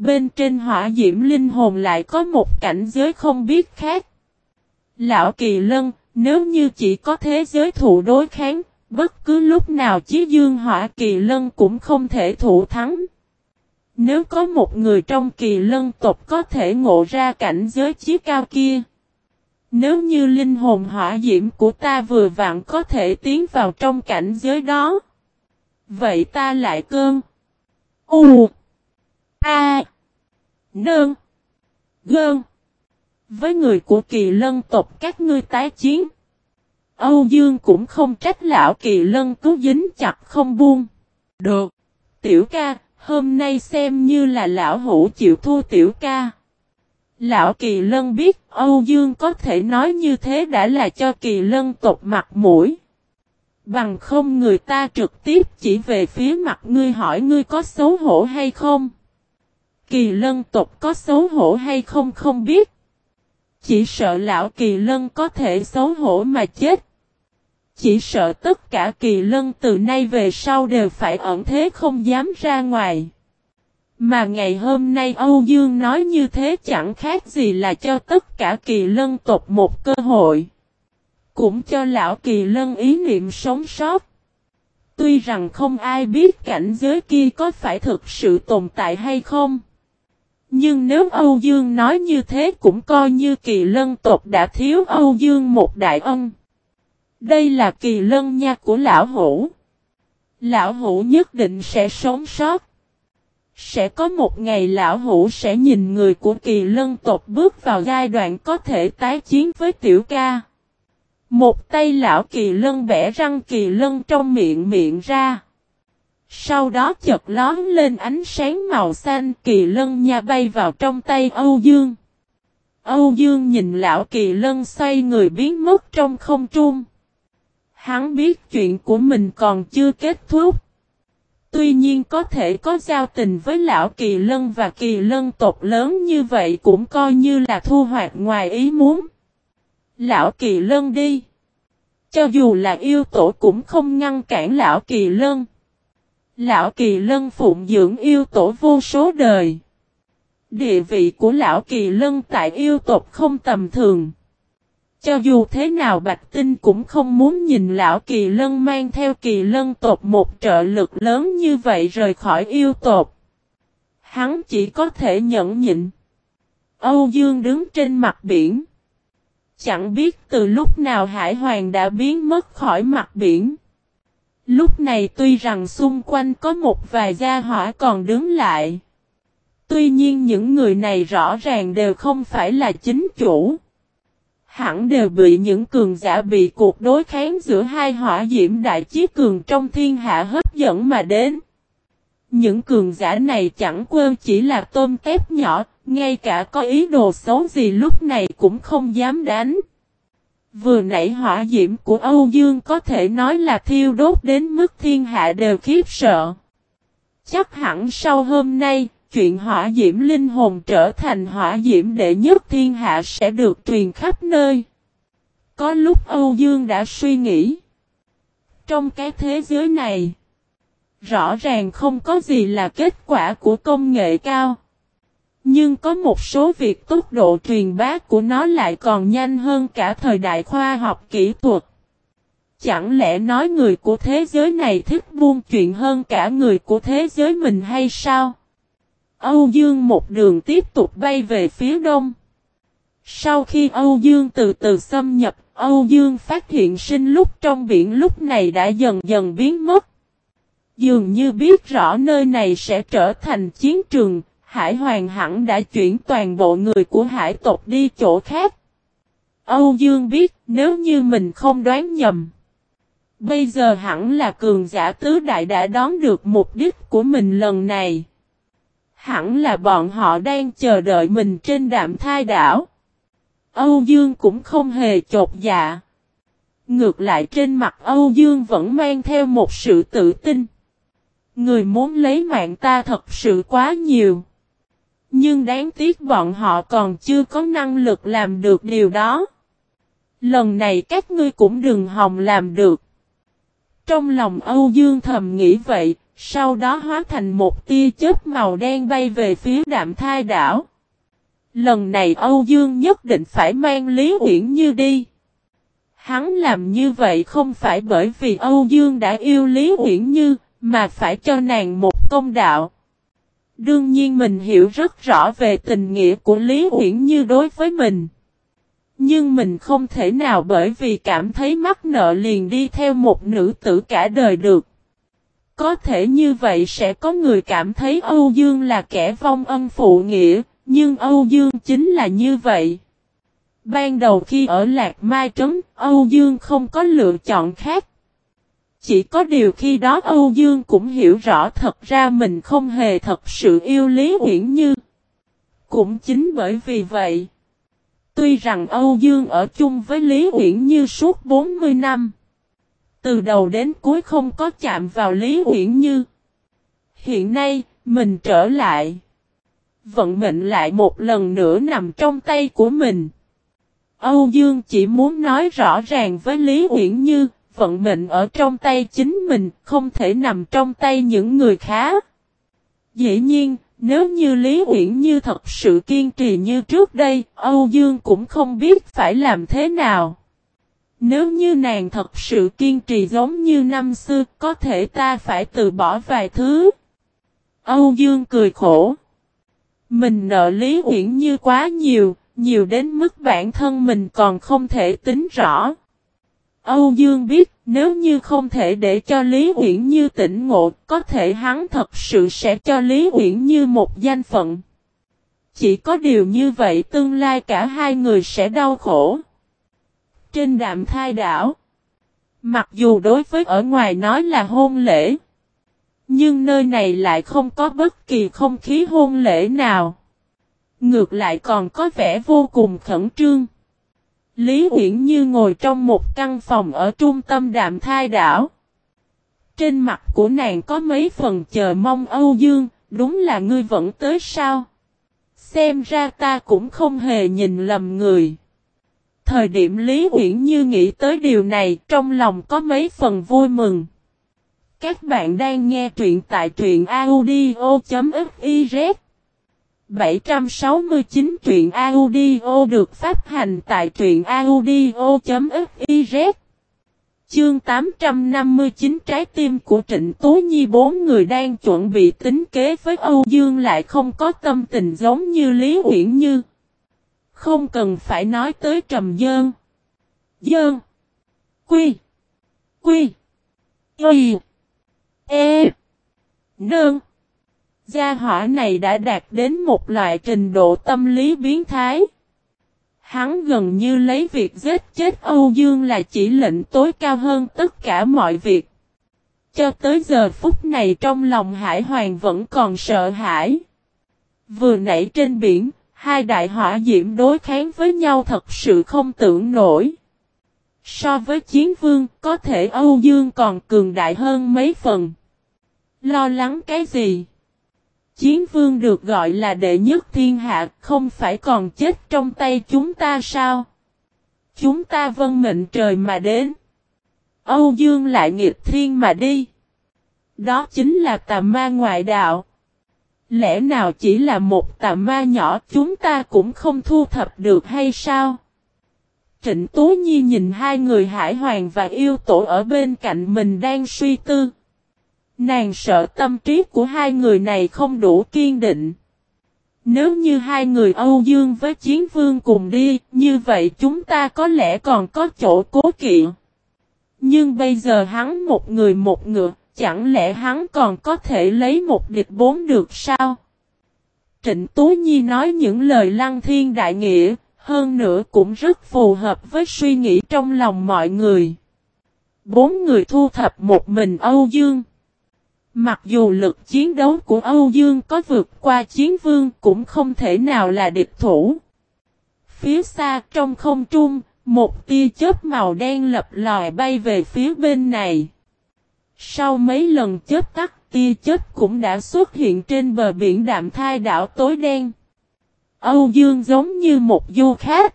Bên trên hỏa diễm linh hồn lại có một cảnh giới không biết khác. Lão kỳ lân, nếu như chỉ có thế giới thụ đối kháng, bất cứ lúc nào chí dương hỏa kỳ lân cũng không thể thủ thắng. Nếu có một người trong kỳ lân tộc có thể ngộ ra cảnh giới chí cao kia. Nếu như linh hồn hỏa diễm của ta vừa vặn có thể tiến vào trong cảnh giới đó. Vậy ta lại cơn. U. A. Nương. Gơn. Với người của kỳ lân tộc các ngươi tái chiến. Âu Dương cũng không trách lão kỳ lân cứ dính chặt không buông. Được. Tiểu ca, Hôm nay xem như là lão hữu chịu thua tiểu ca. Lão Kỳ Lân biết Âu Dương có thể nói như thế đã là cho Kỳ Lân tộc mặt mũi. Bằng không người ta trực tiếp chỉ về phía mặt ngươi hỏi ngươi có xấu hổ hay không. Kỳ Lân tộc có xấu hổ hay không không biết. Chỉ sợ lão Kỳ Lân có thể xấu hổ mà chết. Chỉ sợ tất cả kỳ lân từ nay về sau đều phải ẩn thế không dám ra ngoài. Mà ngày hôm nay Âu Dương nói như thế chẳng khác gì là cho tất cả kỳ lân tộc một cơ hội. Cũng cho lão kỳ lân ý niệm sống sót. Tuy rằng không ai biết cảnh giới kia có phải thực sự tồn tại hay không. Nhưng nếu Âu Dương nói như thế cũng coi như kỳ lân tộc đã thiếu Âu Dương một đại ân. Đây là kỳ lân nha của lão hủ. Lão hủ nhất định sẽ sống sót. Sẽ có một ngày lão hủ sẽ nhìn người của kỳ lân tộc bước vào giai đoạn có thể tái chiến với tiểu ca. Một tay lão kỳ lân bẻ răng kỳ lân trong miệng miệng ra. Sau đó chợt lón lên ánh sáng màu xanh kỳ lân nha bay vào trong tay Âu Dương. Âu Dương nhìn lão kỳ lân xoay người biến mất trong không trung. Hắn biết chuyện của mình còn chưa kết thúc. Tuy nhiên có thể có giao tình với lão kỳ lân và kỳ lân tộc lớn như vậy cũng coi như là thu hoạch ngoài ý muốn. Lão kỳ lân đi. Cho dù là yêu tổ cũng không ngăn cản lão kỳ lân. Lão kỳ lân phụng dưỡng yêu tổ vô số đời. Địa vị của lão kỳ lân tại yêu tộc không tầm thường. Cho dù thế nào Bạch Tinh cũng không muốn nhìn lão kỳ lân mang theo kỳ lân tộc một trợ lực lớn như vậy rời khỏi yêu tộc. Hắn chỉ có thể nhẫn nhịn. Âu Dương đứng trên mặt biển. Chẳng biết từ lúc nào Hải Hoàng đã biến mất khỏi mặt biển. Lúc này tuy rằng xung quanh có một vài gia hỏa còn đứng lại. Tuy nhiên những người này rõ ràng đều không phải là chính chủ. Hẳn đều bị những cường giả bị cuộc đối kháng giữa hai hỏa diễm đại chí cường trong thiên hạ hấp dẫn mà đến. Những cường giả này chẳng quên chỉ là tôm tép nhỏ, ngay cả có ý đồ xấu gì lúc này cũng không dám đánh. Vừa nãy hỏa diễm của Âu Dương có thể nói là thiêu đốt đến mức thiên hạ đều khiếp sợ. Chắc hẳn sau hôm nay, chuyện hỏa diễm linh hồn trở thành hỏa diễm đệ nhất thiên hạ sẽ được truyền khắp nơi. Có lúc Âu Dương đã suy nghĩ. Trong cái thế giới này, rõ ràng không có gì là kết quả của công nghệ cao. Nhưng có một số việc tốc độ truyền bá của nó lại còn nhanh hơn cả thời đại khoa học kỹ thuật. Chẳng lẽ nói người của thế giới này thích buôn chuyện hơn cả người của thế giới mình hay sao? Âu Dương một đường tiếp tục bay về phía đông. Sau khi Âu Dương từ từ xâm nhập, Âu Dương phát hiện sinh lúc trong biển lúc này đã dần dần biến mất. Dường như biết rõ nơi này sẽ trở thành chiến trường, Hải Hoàng hẳn đã chuyển toàn bộ người của hải tộc đi chỗ khác. Âu Dương biết, nếu như mình không đoán nhầm. Bây giờ hẳn là cường giả tứ đại đã đón được mục đích của mình lần này. Hẳn là bọn họ đang chờ đợi mình trên đạm thai đảo. Âu Dương cũng không hề chột dạ. Ngược lại trên mặt Âu Dương vẫn mang theo một sự tự tin. Người muốn lấy mạng ta thật sự quá nhiều. Nhưng đáng tiếc bọn họ còn chưa có năng lực làm được điều đó. Lần này các ngươi cũng đừng hòng làm được. Trong lòng Âu Dương thầm nghĩ vậy, sau đó hóa thành một tia chớp màu đen bay về phía đạm thai đảo. Lần này Âu Dương nhất định phải mang Lý Uyển Như đi. Hắn làm như vậy không phải bởi vì Âu Dương đã yêu Lý Uyển Như, mà phải cho nàng một công đạo. Đương nhiên mình hiểu rất rõ về tình nghĩa của Lý Uyển Như đối với mình. Nhưng mình không thể nào bởi vì cảm thấy mắc nợ liền đi theo một nữ tử cả đời được. Có thể như vậy sẽ có người cảm thấy Âu Dương là kẻ vong ân phụ nghĩa, nhưng Âu Dương chính là như vậy. Ban đầu khi ở Lạc Mai Trấn, Âu Dương không có lựa chọn khác. Chỉ có điều khi đó Âu Dương cũng hiểu rõ thật ra mình không hề thật sự yêu Lý Uyển Như. Cũng chính bởi vì vậy. Tuy rằng Âu Dương ở chung với Lý Uyển Như suốt 40 năm. Từ đầu đến cuối không có chạm vào Lý Uyển Như. Hiện nay, mình trở lại. Vận mệnh lại một lần nữa nằm trong tay của mình. Âu Dương chỉ muốn nói rõ ràng với Lý Uyển Như, vận mệnh ở trong tay chính mình, không thể nằm trong tay những người khác. Dĩ nhiên, nếu như Lý Uyển Như thật sự kiên trì như trước đây, Âu Dương cũng không biết phải làm thế nào. Nếu như nàng thật sự kiên trì giống như năm xưa, có thể ta phải từ bỏ vài thứ. Âu Dương cười khổ. Mình nợ Lý Uyển Như quá nhiều, nhiều đến mức bản thân mình còn không thể tính rõ. Âu Dương biết nếu như không thể để cho Lý Uyển Như tỉnh ngộ, có thể hắn thật sự sẽ cho Lý Uyển Như một danh phận. Chỉ có điều như vậy tương lai cả hai người sẽ đau khổ. Trên đạm thai đảo, mặc dù đối với ở ngoài nói là hôn lễ, nhưng nơi này lại không có bất kỳ không khí hôn lễ nào. Ngược lại còn có vẻ vô cùng khẩn trương. Lý Uyển Như ngồi trong một căn phòng ở trung tâm đạm thai đảo. Trên mặt của nàng có mấy phần chờ mong Âu Dương, đúng là ngươi vẫn tới sao? Xem ra ta cũng không hề nhìn lầm người. Thời điểm Lý Uyển Như nghĩ tới điều này trong lòng có mấy phần vui mừng. Các bạn đang nghe truyện tại truyện audio.fif 769 truyện audio được phát hành tại truyện audio.fiz Chương 859 trái tim của Trịnh Tố Nhi bốn người đang chuẩn bị tính kế với Âu Dương lại không có tâm tình giống như Lý Uyển Như. Không cần phải nói tới trầm dơn. Dơn. Quy. Quy. Y. E. Nương. Gia hỏa này đã đạt đến một loại trình độ tâm lý biến thái. Hắn gần như lấy việc giết chết Âu Dương là chỉ lệnh tối cao hơn tất cả mọi việc. Cho tới giờ phút này trong lòng Hải Hoàng vẫn còn sợ hãi. Vừa nãy trên biển, hai đại hỏa diễm đối kháng với nhau thật sự không tưởng nổi. So với chiến vương, có thể Âu Dương còn cường đại hơn mấy phần. Lo lắng cái gì? Chiến vương được gọi là đệ nhất thiên hạ, không phải còn chết trong tay chúng ta sao? Chúng ta vân mệnh trời mà đến. Âu Dương lại nghịch thiên mà đi. Đó chính là tà ma ngoại đạo. Lẽ nào chỉ là một tà ma nhỏ chúng ta cũng không thu thập được hay sao? Trịnh Tố Nhi nhìn hai người hải hoàng và yêu tổ ở bên cạnh mình đang suy tư. Nàng sợ tâm trí của hai người này không đủ kiên định. Nếu như hai người Âu Dương với chiến vương cùng đi, như vậy chúng ta có lẽ còn có chỗ cố kỵ. Nhưng bây giờ hắn một người một ngựa, chẳng lẽ hắn còn có thể lấy một địch bốn được sao? Trịnh Tú Nhi nói những lời lăng thiên đại nghĩa, hơn nữa cũng rất phù hợp với suy nghĩ trong lòng mọi người. Bốn người thu thập một mình Âu Dương. Mặc dù lực chiến đấu của Âu Dương có vượt qua chiến vương cũng không thể nào là địch thủ. Phía xa trong không trung, một tia chớp màu đen lập lòi bay về phía bên này. Sau mấy lần chớp tắt, tia chớp cũng đã xuất hiện trên bờ biển đạm thai đảo tối đen. Âu Dương giống như một du khách.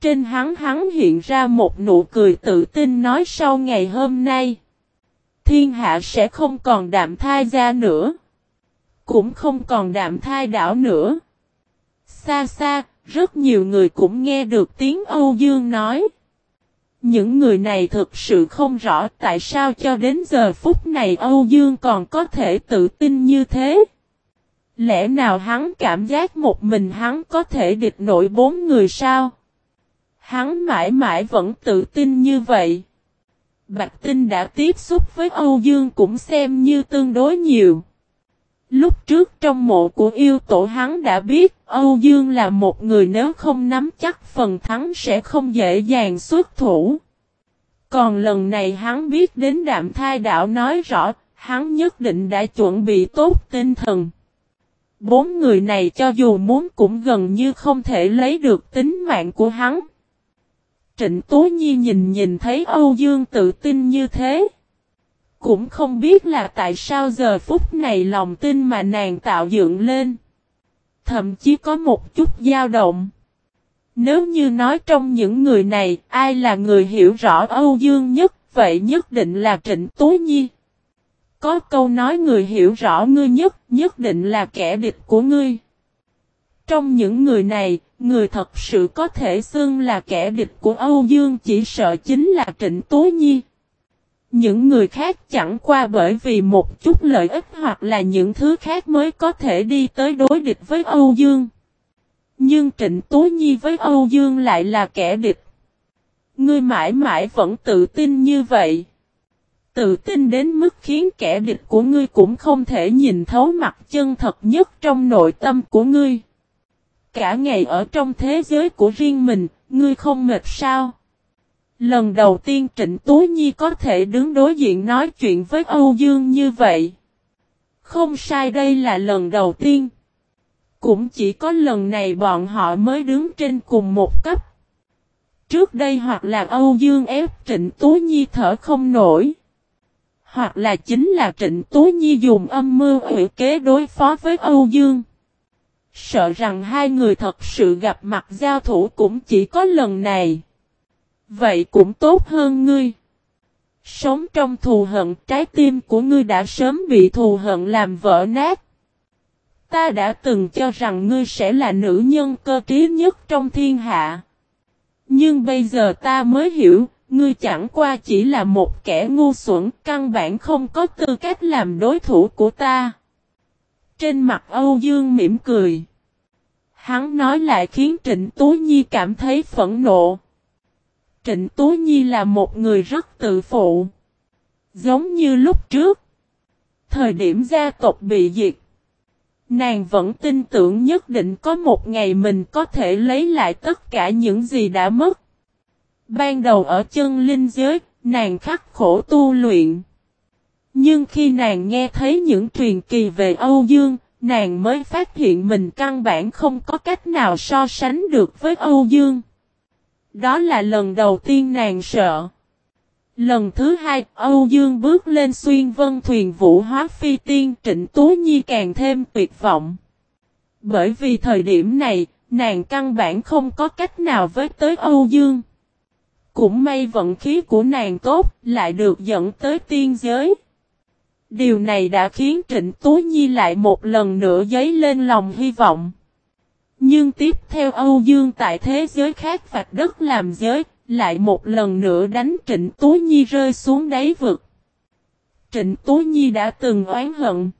Trên hắn hắn hiện ra một nụ cười tự tin nói sau ngày hôm nay. Thiên hạ sẽ không còn đạm thai ra nữa. Cũng không còn đạm thai đảo nữa. Xa xa, rất nhiều người cũng nghe được tiếng Âu Dương nói. Những người này thực sự không rõ tại sao cho đến giờ phút này Âu Dương còn có thể tự tin như thế. Lẽ nào hắn cảm giác một mình hắn có thể địch nổi bốn người sao? Hắn mãi mãi vẫn tự tin như vậy. Bạch Tinh đã tiếp xúc với Âu Dương cũng xem như tương đối nhiều. Lúc trước trong mộ của yêu tổ hắn đã biết Âu Dương là một người nếu không nắm chắc phần thắng sẽ không dễ dàng xuất thủ. Còn lần này hắn biết đến đạm thai đạo nói rõ, hắn nhất định đã chuẩn bị tốt tinh thần. Bốn người này cho dù muốn cũng gần như không thể lấy được tính mạng của hắn. Trịnh Tố Nhi nhìn nhìn thấy Âu Dương tự tin như thế. Cũng không biết là tại sao giờ phút này lòng tin mà nàng tạo dựng lên. Thậm chí có một chút dao động. Nếu như nói trong những người này ai là người hiểu rõ Âu Dương nhất, vậy nhất định là Trịnh Tố Nhi. Có câu nói người hiểu rõ ngươi nhất, nhất định là kẻ địch của ngươi. Trong những người này, người thật sự có thể xưng là kẻ địch của Âu Dương chỉ sợ chính là Trịnh Tố Nhi. Những người khác chẳng qua bởi vì một chút lợi ích hoặc là những thứ khác mới có thể đi tới đối địch với Âu Dương. Nhưng Trịnh Tố Nhi với Âu Dương lại là kẻ địch. Ngươi mãi mãi vẫn tự tin như vậy. Tự tin đến mức khiến kẻ địch của ngươi cũng không thể nhìn thấu mặt chân thật nhất trong nội tâm của ngươi. Cả ngày ở trong thế giới của riêng mình, ngươi không mệt sao? Lần đầu tiên Trịnh Tú Nhi có thể đứng đối diện nói chuyện với Âu Dương như vậy. Không sai đây là lần đầu tiên. Cũng chỉ có lần này bọn họ mới đứng trên cùng một cấp. Trước đây hoặc là Âu Dương ép Trịnh Tú Nhi thở không nổi. Hoặc là chính là Trịnh Tú Nhi dùng âm mưu ủy kế đối phó với Âu Dương. Sợ rằng hai người thật sự gặp mặt giao thủ cũng chỉ có lần này. Vậy cũng tốt hơn ngươi. Sống trong thù hận trái tim của ngươi đã sớm bị thù hận làm vỡ nát. Ta đã từng cho rằng ngươi sẽ là nữ nhân cơ trí nhất trong thiên hạ. Nhưng bây giờ ta mới hiểu, ngươi chẳng qua chỉ là một kẻ ngu xuẩn, căn bản không có tư cách làm đối thủ của ta. Trên mặt Âu Dương mỉm cười. Hắn nói lại khiến Trịnh Tú Nhi cảm thấy phẫn nộ. Trịnh Tú Nhi là một người rất tự phụ. Giống như lúc trước. Thời điểm gia tộc bị diệt. Nàng vẫn tin tưởng nhất định có một ngày mình có thể lấy lại tất cả những gì đã mất. Ban đầu ở chân linh giới, nàng khắc khổ tu luyện. Nhưng khi nàng nghe thấy những truyền kỳ về Âu Dương, nàng mới phát hiện mình căn bản không có cách nào so sánh được với Âu Dương. Đó là lần đầu tiên nàng sợ. Lần thứ hai, Âu Dương bước lên xuyên vân thuyền vũ hóa phi tiên trịnh Tú Nhi càng thêm tuyệt vọng. Bởi vì thời điểm này, nàng căn bản không có cách nào với tới Âu Dương. Cũng may vận khí của nàng tốt, lại được dẫn tới tiên giới. Điều này đã khiến Trịnh Tú Nhi lại một lần nữa dấy lên lòng hy vọng. Nhưng tiếp theo Âu Dương tại thế giới khác vạch đất làm giới, lại một lần nữa đánh Trịnh Tú Nhi rơi xuống đáy vực. Trịnh Tú Nhi đã từng oán hận.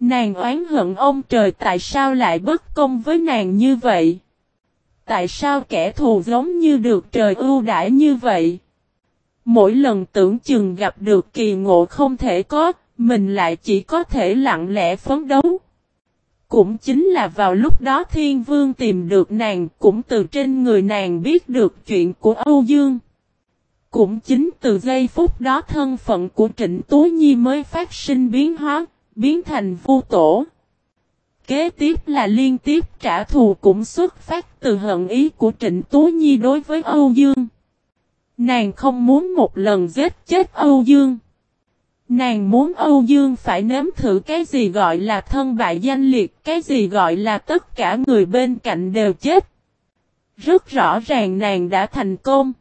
Nàng oán hận ông trời tại sao lại bất công với nàng như vậy? Tại sao kẻ thù giống như được trời ưu đãi như vậy? Mỗi lần tưởng chừng gặp được kỳ ngộ không thể có, mình lại chỉ có thể lặng lẽ phấn đấu. Cũng chính là vào lúc đó Thiên Vương tìm được nàng, cũng từ trên người nàng biết được chuyện của Âu Dương. Cũng chính từ giây phút đó thân phận của Trịnh Tú Nhi mới phát sinh biến hóa, biến thành vô tổ. Kế tiếp là liên tiếp trả thù cũng xuất phát từ hận ý của Trịnh Tú Nhi đối với Âu Dương. Nàng không muốn một lần giết chết Âu Dương. Nàng muốn Âu Dương phải nếm thử cái gì gọi là thân bại danh liệt, cái gì gọi là tất cả người bên cạnh đều chết. Rất rõ ràng nàng đã thành công.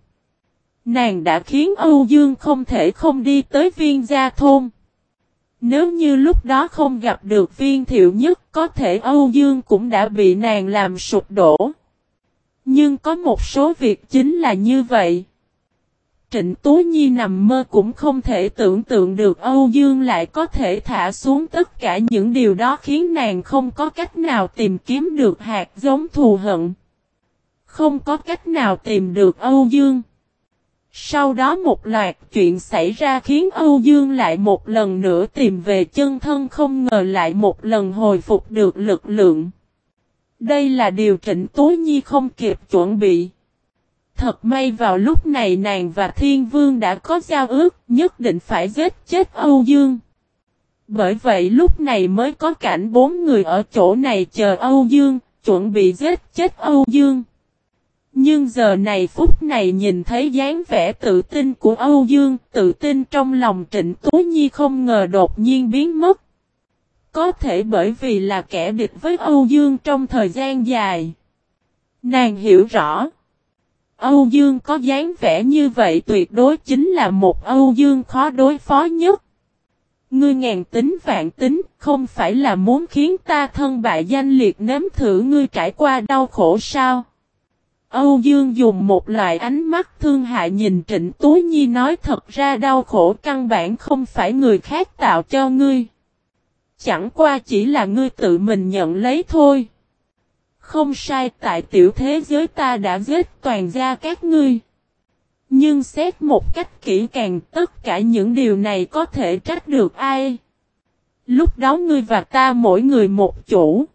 Nàng đã khiến Âu Dương không thể không đi tới viên gia thôn. Nếu như lúc đó không gặp được viên thiệu nhất, có thể Âu Dương cũng đã bị nàng làm sụp đổ. Nhưng có một số việc chính là như vậy. Trịnh Tố Nhi nằm mơ cũng không thể tưởng tượng được Âu Dương lại có thể thả xuống tất cả những điều đó khiến nàng không có cách nào tìm kiếm được hạt giống thù hận. Không có cách nào tìm được Âu Dương. Sau đó một loạt chuyện xảy ra khiến Âu Dương lại một lần nữa tìm về chân thân không ngờ lại một lần hồi phục được lực lượng. Đây là điều Trịnh Tố Nhi không kịp chuẩn bị. Thật may vào lúc này nàng và Thiên Vương đã có giao ước nhất định phải giết chết Âu Dương. Bởi vậy lúc này mới có cảnh bốn người ở chỗ này chờ Âu Dương, chuẩn bị giết chết Âu Dương. Nhưng giờ này phút này nhìn thấy dáng vẻ tự tin của Âu Dương, tự tin trong lòng Trịnh Tú Nhi không ngờ đột nhiên biến mất. Có thể bởi vì là kẻ địch với Âu Dương trong thời gian dài. Nàng hiểu rõ. Âu Dương có dáng vẻ như vậy tuyệt đối chính là một Âu Dương khó đối phó nhất. Ngươi ngàn tính vạn tính, không phải là muốn khiến ta thân bại danh liệt nếm thử ngươi trải qua đau khổ sao? Âu Dương dùng một loại ánh mắt thương hại nhìn Trịnh Tú Nhi nói thật ra đau khổ căn bản không phải người khác tạo cho ngươi. Chẳng qua chỉ là ngươi tự mình nhận lấy thôi. Không sai tại tiểu thế giới ta đã giết toàn gia các ngươi. Nhưng xét một cách kỹ càng tất cả những điều này có thể trách được ai. Lúc đó ngươi và ta mỗi người một chủ.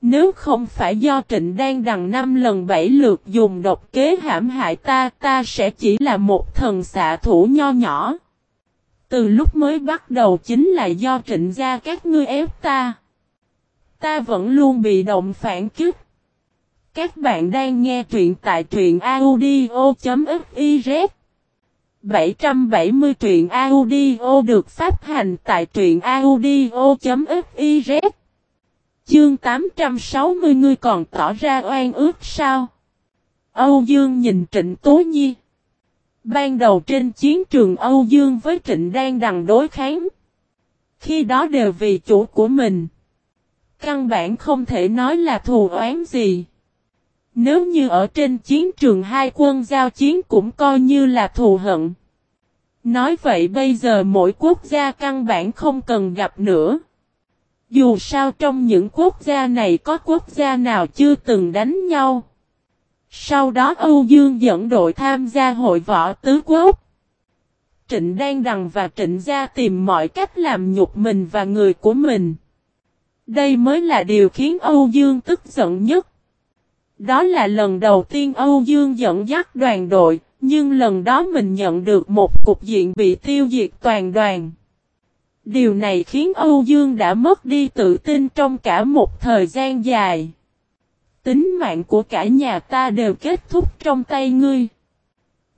Nếu không phải do trịnh đang đằng năm lần bảy lượt dùng độc kế hãm hại ta, ta sẽ chỉ là một thần xạ thủ nho nhỏ. Từ lúc mới bắt đầu chính là do trịnh gia các ngươi ép ta. Ta vẫn luôn bị động phản kích. Các bạn đang nghe truyện tại truyện audio.fiz 770 truyện audio được phát hành tại truyện audio.fiz Chương 860 ngươi còn tỏ ra oan ước sao? Âu Dương nhìn Trịnh Tố Nhi. Ban đầu trên chiến trường Âu Dương với Trịnh đang đằng đối kháng. Khi đó đều vì chủ của mình. Căn bản không thể nói là thù oán gì. Nếu như ở trên chiến trường hai quân giao chiến cũng coi như là thù hận. Nói vậy bây giờ mỗi quốc gia căn bản không cần gặp nữa. Dù sao trong những quốc gia này có quốc gia nào chưa từng đánh nhau. Sau đó Âu Dương dẫn đội tham gia hội võ tứ quốc. Trịnh Đan Đằng và Trịnh Gia tìm mọi cách làm nhục mình và người của mình. Đây mới là điều khiến Âu Dương tức giận nhất. Đó là lần đầu tiên Âu Dương dẫn dắt đoàn đội, nhưng lần đó mình nhận được một cục diện bị tiêu diệt toàn đoàn. Điều này khiến Âu Dương đã mất đi tự tin trong cả một thời gian dài. Tính mạng của cả nhà ta đều kết thúc trong tay ngươi.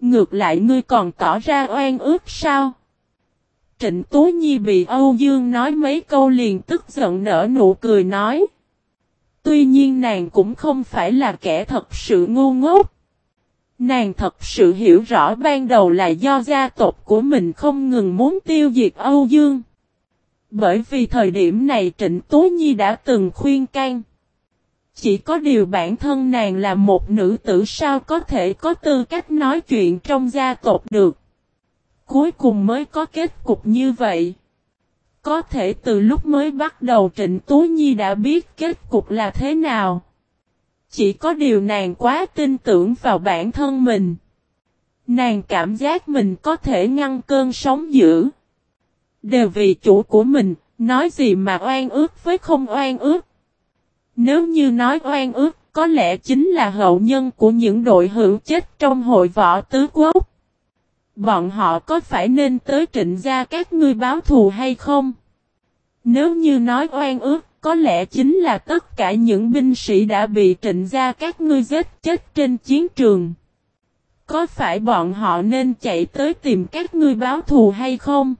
Ngược lại ngươi còn tỏ ra oan ước sao? Trịnh Tố Nhi bị Âu Dương nói mấy câu liền tức giận nở nụ cười nói. Tuy nhiên nàng cũng không phải là kẻ thật sự ngu ngốc. Nàng thật sự hiểu rõ ban đầu là do gia tộc của mình không ngừng muốn tiêu diệt Âu Dương. Bởi vì thời điểm này Trịnh Tố Nhi đã từng khuyên can. Chỉ có điều bản thân nàng là một nữ tử sao có thể có tư cách nói chuyện trong gia tộc được. Cuối cùng mới có kết cục như vậy. Có thể từ lúc mới bắt đầu Trịnh Tú Nhi đã biết kết cục là thế nào. Chỉ có điều nàng quá tin tưởng vào bản thân mình. Nàng cảm giác mình có thể ngăn cơn sóng dữ. Đều vì chủ của mình, nói gì mà oan ước với không oan ước. Nếu như nói oan ước, có lẽ chính là hậu nhân của những đội hữu chết trong hội võ tứ quốc. Bọn họ có phải nên tới trịnh gia các ngươi báo thù hay không? Nếu như nói oan ước, có lẽ chính là tất cả những binh sĩ đã bị trịnh gia các ngươi giết chết trên chiến trường. Có phải bọn họ nên chạy tới tìm các ngươi báo thù hay không?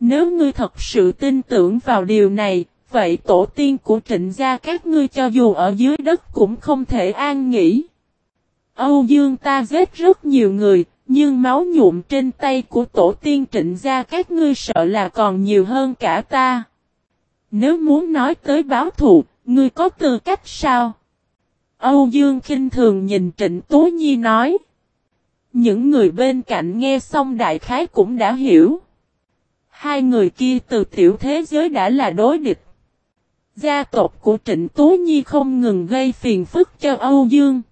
Nếu ngươi thật sự tin tưởng vào điều này, vậy tổ tiên của trịnh gia các ngươi cho dù ở dưới đất cũng không thể an nghỉ. Âu Dương ta giết rất nhiều người, nhưng máu nhuộm trên tay của tổ tiên trịnh gia các ngươi sợ là còn nhiều hơn cả ta. Nếu muốn nói tới báo thù, ngươi có tư cách sao? Âu Dương khinh thường nhìn Trịnh Tố Nhi nói. Những người bên cạnh nghe xong đại khái cũng đã hiểu. Hai người kia từ tiểu thế giới đã là đối địch. Gia tộc của Trịnh Tố Nhi không ngừng gây phiền phức cho Âu Dương.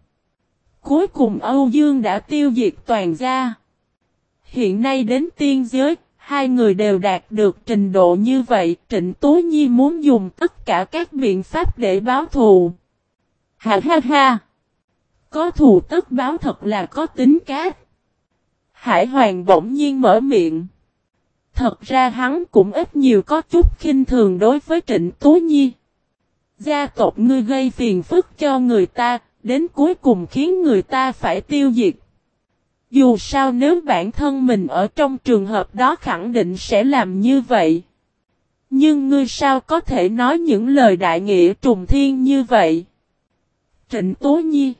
Cuối cùng Âu Dương đã tiêu diệt toàn gia. Hiện nay đến tiên giới, hai người đều đạt được trình độ như vậy, Trịnh Tố Nhi muốn dùng tất cả các biện pháp để báo thù. Ha ha ha! Có thù tất báo thật là có tính cát. Hải Hoàng bỗng nhiên mở miệng. Thật ra hắn cũng ít nhiều có chút khinh thường đối với Trịnh Tố Nhi. Gia tộc ngươi gây phiền phức cho người ta, đến cuối cùng khiến người ta phải tiêu diệt. Dù sao nếu bản thân mình ở trong trường hợp đó khẳng định sẽ làm như vậy. Nhưng ngươi sao có thể nói những lời đại nghĩa trùng thiên như vậy? Trịnh Tố Nhi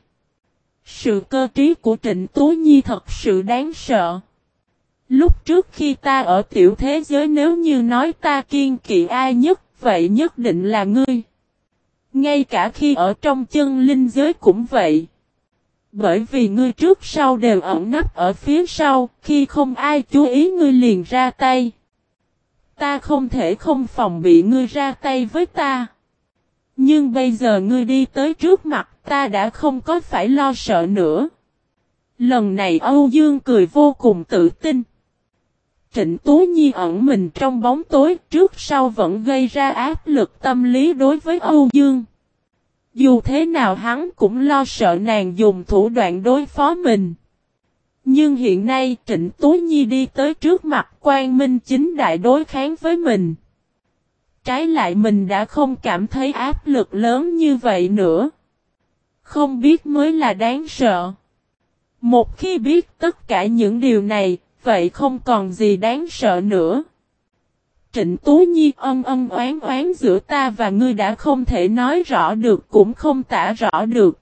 Sự cơ trí của Trịnh Tố Nhi thật sự đáng sợ. Lúc trước khi ta ở tiểu thế giới nếu như nói ta kiên kỵ ai nhất, vậy nhất định là ngươi. Ngay cả khi ở trong chân linh giới cũng vậy. Bởi vì ngươi trước sau đều ẩn nấp ở phía sau, khi không ai chú ý ngươi liền ra tay. Ta không thể không phòng bị ngươi ra tay với ta. Nhưng bây giờ ngươi đi tới trước mặt ta đã không có phải lo sợ nữa. Lần này Âu Dương cười vô cùng tự tin. Trịnh Tú Nhi ẩn mình trong bóng tối trước sau vẫn gây ra áp lực tâm lý đối với Âu Dương. Dù thế nào hắn cũng lo sợ nàng dùng thủ đoạn đối phó mình. Nhưng hiện nay Trịnh Tú Nhi đi tới trước mặt quan minh chính đại đối kháng với mình. Trái lại mình đã không cảm thấy áp lực lớn như vậy nữa. Không biết mới là đáng sợ. Một khi biết tất cả những điều này, vậy không còn gì đáng sợ nữa. Trịnh Tú Nhi ân ân oán oán giữa ta và ngươi đã không thể nói rõ được cũng không tả rõ được.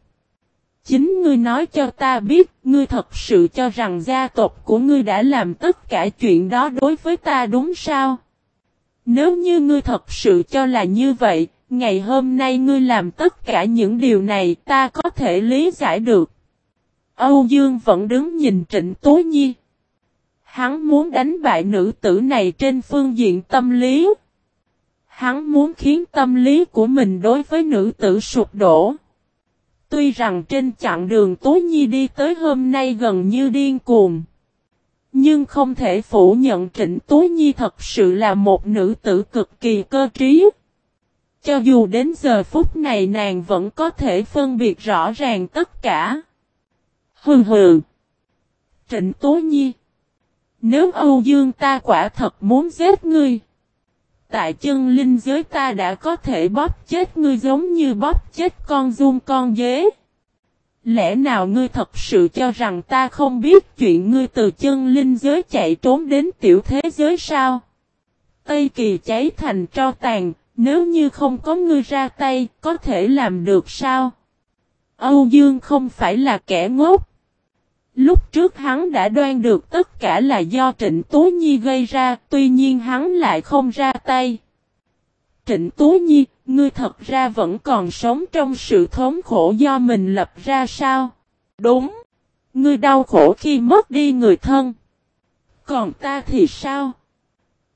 Chính ngươi nói cho ta biết, ngươi thật sự cho rằng gia tộc của ngươi đã làm tất cả chuyện đó đối với ta đúng sao? Nếu như ngươi thật sự cho là như vậy, ngày hôm nay ngươi làm tất cả những điều này ta có thể lý giải được. Âu Dương vẫn đứng nhìn Trịnh Tú Nhi. Hắn muốn đánh bại nữ tử này trên phương diện tâm lý. Hắn muốn khiến tâm lý của mình đối với nữ tử sụp đổ. Tuy rằng trên chặng đường Tố Nhi đi tới hôm nay gần như điên cuồng. Nhưng không thể phủ nhận Trịnh Tố Nhi thật sự là một nữ tử cực kỳ cơ trí. Cho dù đến giờ phút này nàng vẫn có thể phân biệt rõ ràng tất cả. Hừ hừ. Trịnh Tố Nhi. Nếu Âu Dương ta quả thật muốn giết ngươi. Tại chân linh giới ta đã có thể bóp chết ngươi giống như bóp chết con dung con dế. Lẽ nào ngươi thật sự cho rằng ta không biết chuyện ngươi từ chân linh giới chạy trốn đến tiểu thế giới sao? Tây kỳ cháy thành tro tàn, nếu như không có ngươi ra tay, có thể làm được sao? Âu Dương không phải là kẻ ngốc. Lúc trước hắn đã đoan được tất cả là do Trịnh Tố Nhi gây ra, tuy nhiên hắn lại không ra tay. Trịnh Tố Nhi, ngươi thật ra vẫn còn sống trong sự thống khổ do mình lập ra sao? Đúng. Ngươi đau khổ khi mất đi người thân. Còn ta thì sao?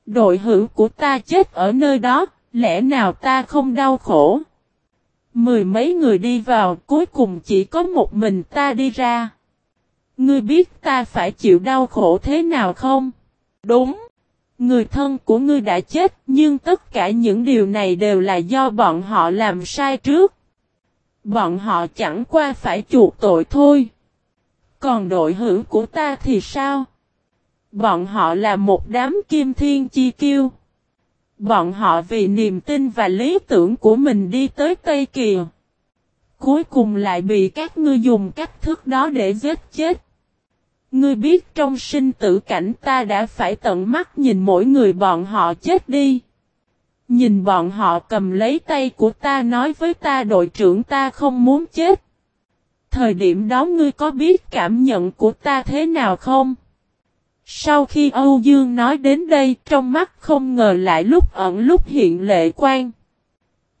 Đội hữu của ta chết ở nơi đó, lẽ nào ta không đau khổ? Mười mấy người đi vào, cuối cùng chỉ có một mình ta đi ra. Ngươi biết ta phải chịu đau khổ thế nào không? Đúng. Người thân của ngươi đã chết, nhưng tất cả những điều này đều là do bọn họ làm sai trước. Bọn họ chẳng qua phải chuộc tội thôi. Còn đội hữu của ta thì sao? Bọn họ là một đám kim thiên chi kiêu. Bọn họ vì niềm tin và lý tưởng của mình đi tới Tây Kiều. Cuối cùng lại bị các ngươi dùng cách thức đó để giết chết. Ngươi biết trong sinh tử cảnh ta đã phải tận mắt nhìn mỗi người bọn họ chết đi. Nhìn bọn họ cầm lấy tay của ta nói với ta đội trưởng ta không muốn chết. Thời điểm đó ngươi có biết cảm nhận của ta thế nào không? Sau khi Âu Dương nói đến đây trong mắt không ngờ lại lúc ẩn lúc hiện lệ quan.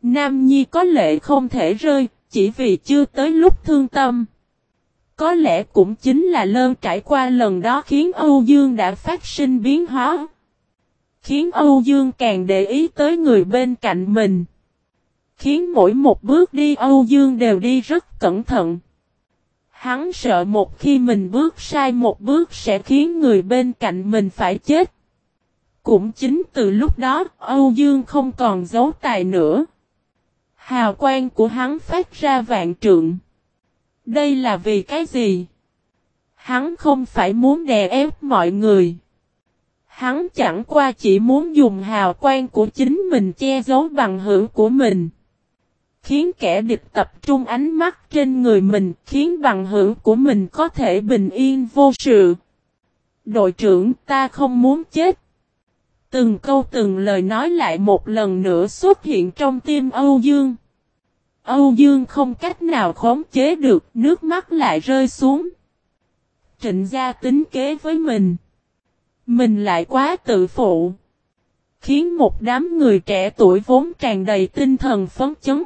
Nam Nhi có lệ không thể rơi, chỉ vì chưa tới lúc thương tâm. Có lẽ cũng chính là lơn trải qua lần đó khiến Âu Dương đã phát sinh biến hóa. Khiến Âu Dương càng để ý tới người bên cạnh mình. Khiến mỗi một bước đi Âu Dương đều đi rất cẩn thận. Hắn sợ một khi mình bước sai một bước sẽ khiến người bên cạnh mình phải chết. Cũng chính từ lúc đó, Âu Dương không còn giấu tài nữa. Hào quang của hắn phát ra vạn trượng. Đây là vì cái gì? Hắn không phải muốn đè ép mọi người. Hắn chẳng qua chỉ muốn dùng hào quang của chính mình che giấu bằng hữu của mình. Khiến kẻ địch tập trung ánh mắt trên người mình, khiến bằng hữu của mình có thể bình yên vô sự. Đội trưởng ta không muốn chết. Từng câu từng lời nói lại một lần nữa xuất hiện trong tim Âu Dương. Âu Dương không cách nào khống chế được, nước mắt lại rơi xuống. Trịnh gia tính kế với mình. Mình lại quá tự phụ. Khiến một đám người trẻ tuổi vốn tràn đầy tinh thần phấn chấn.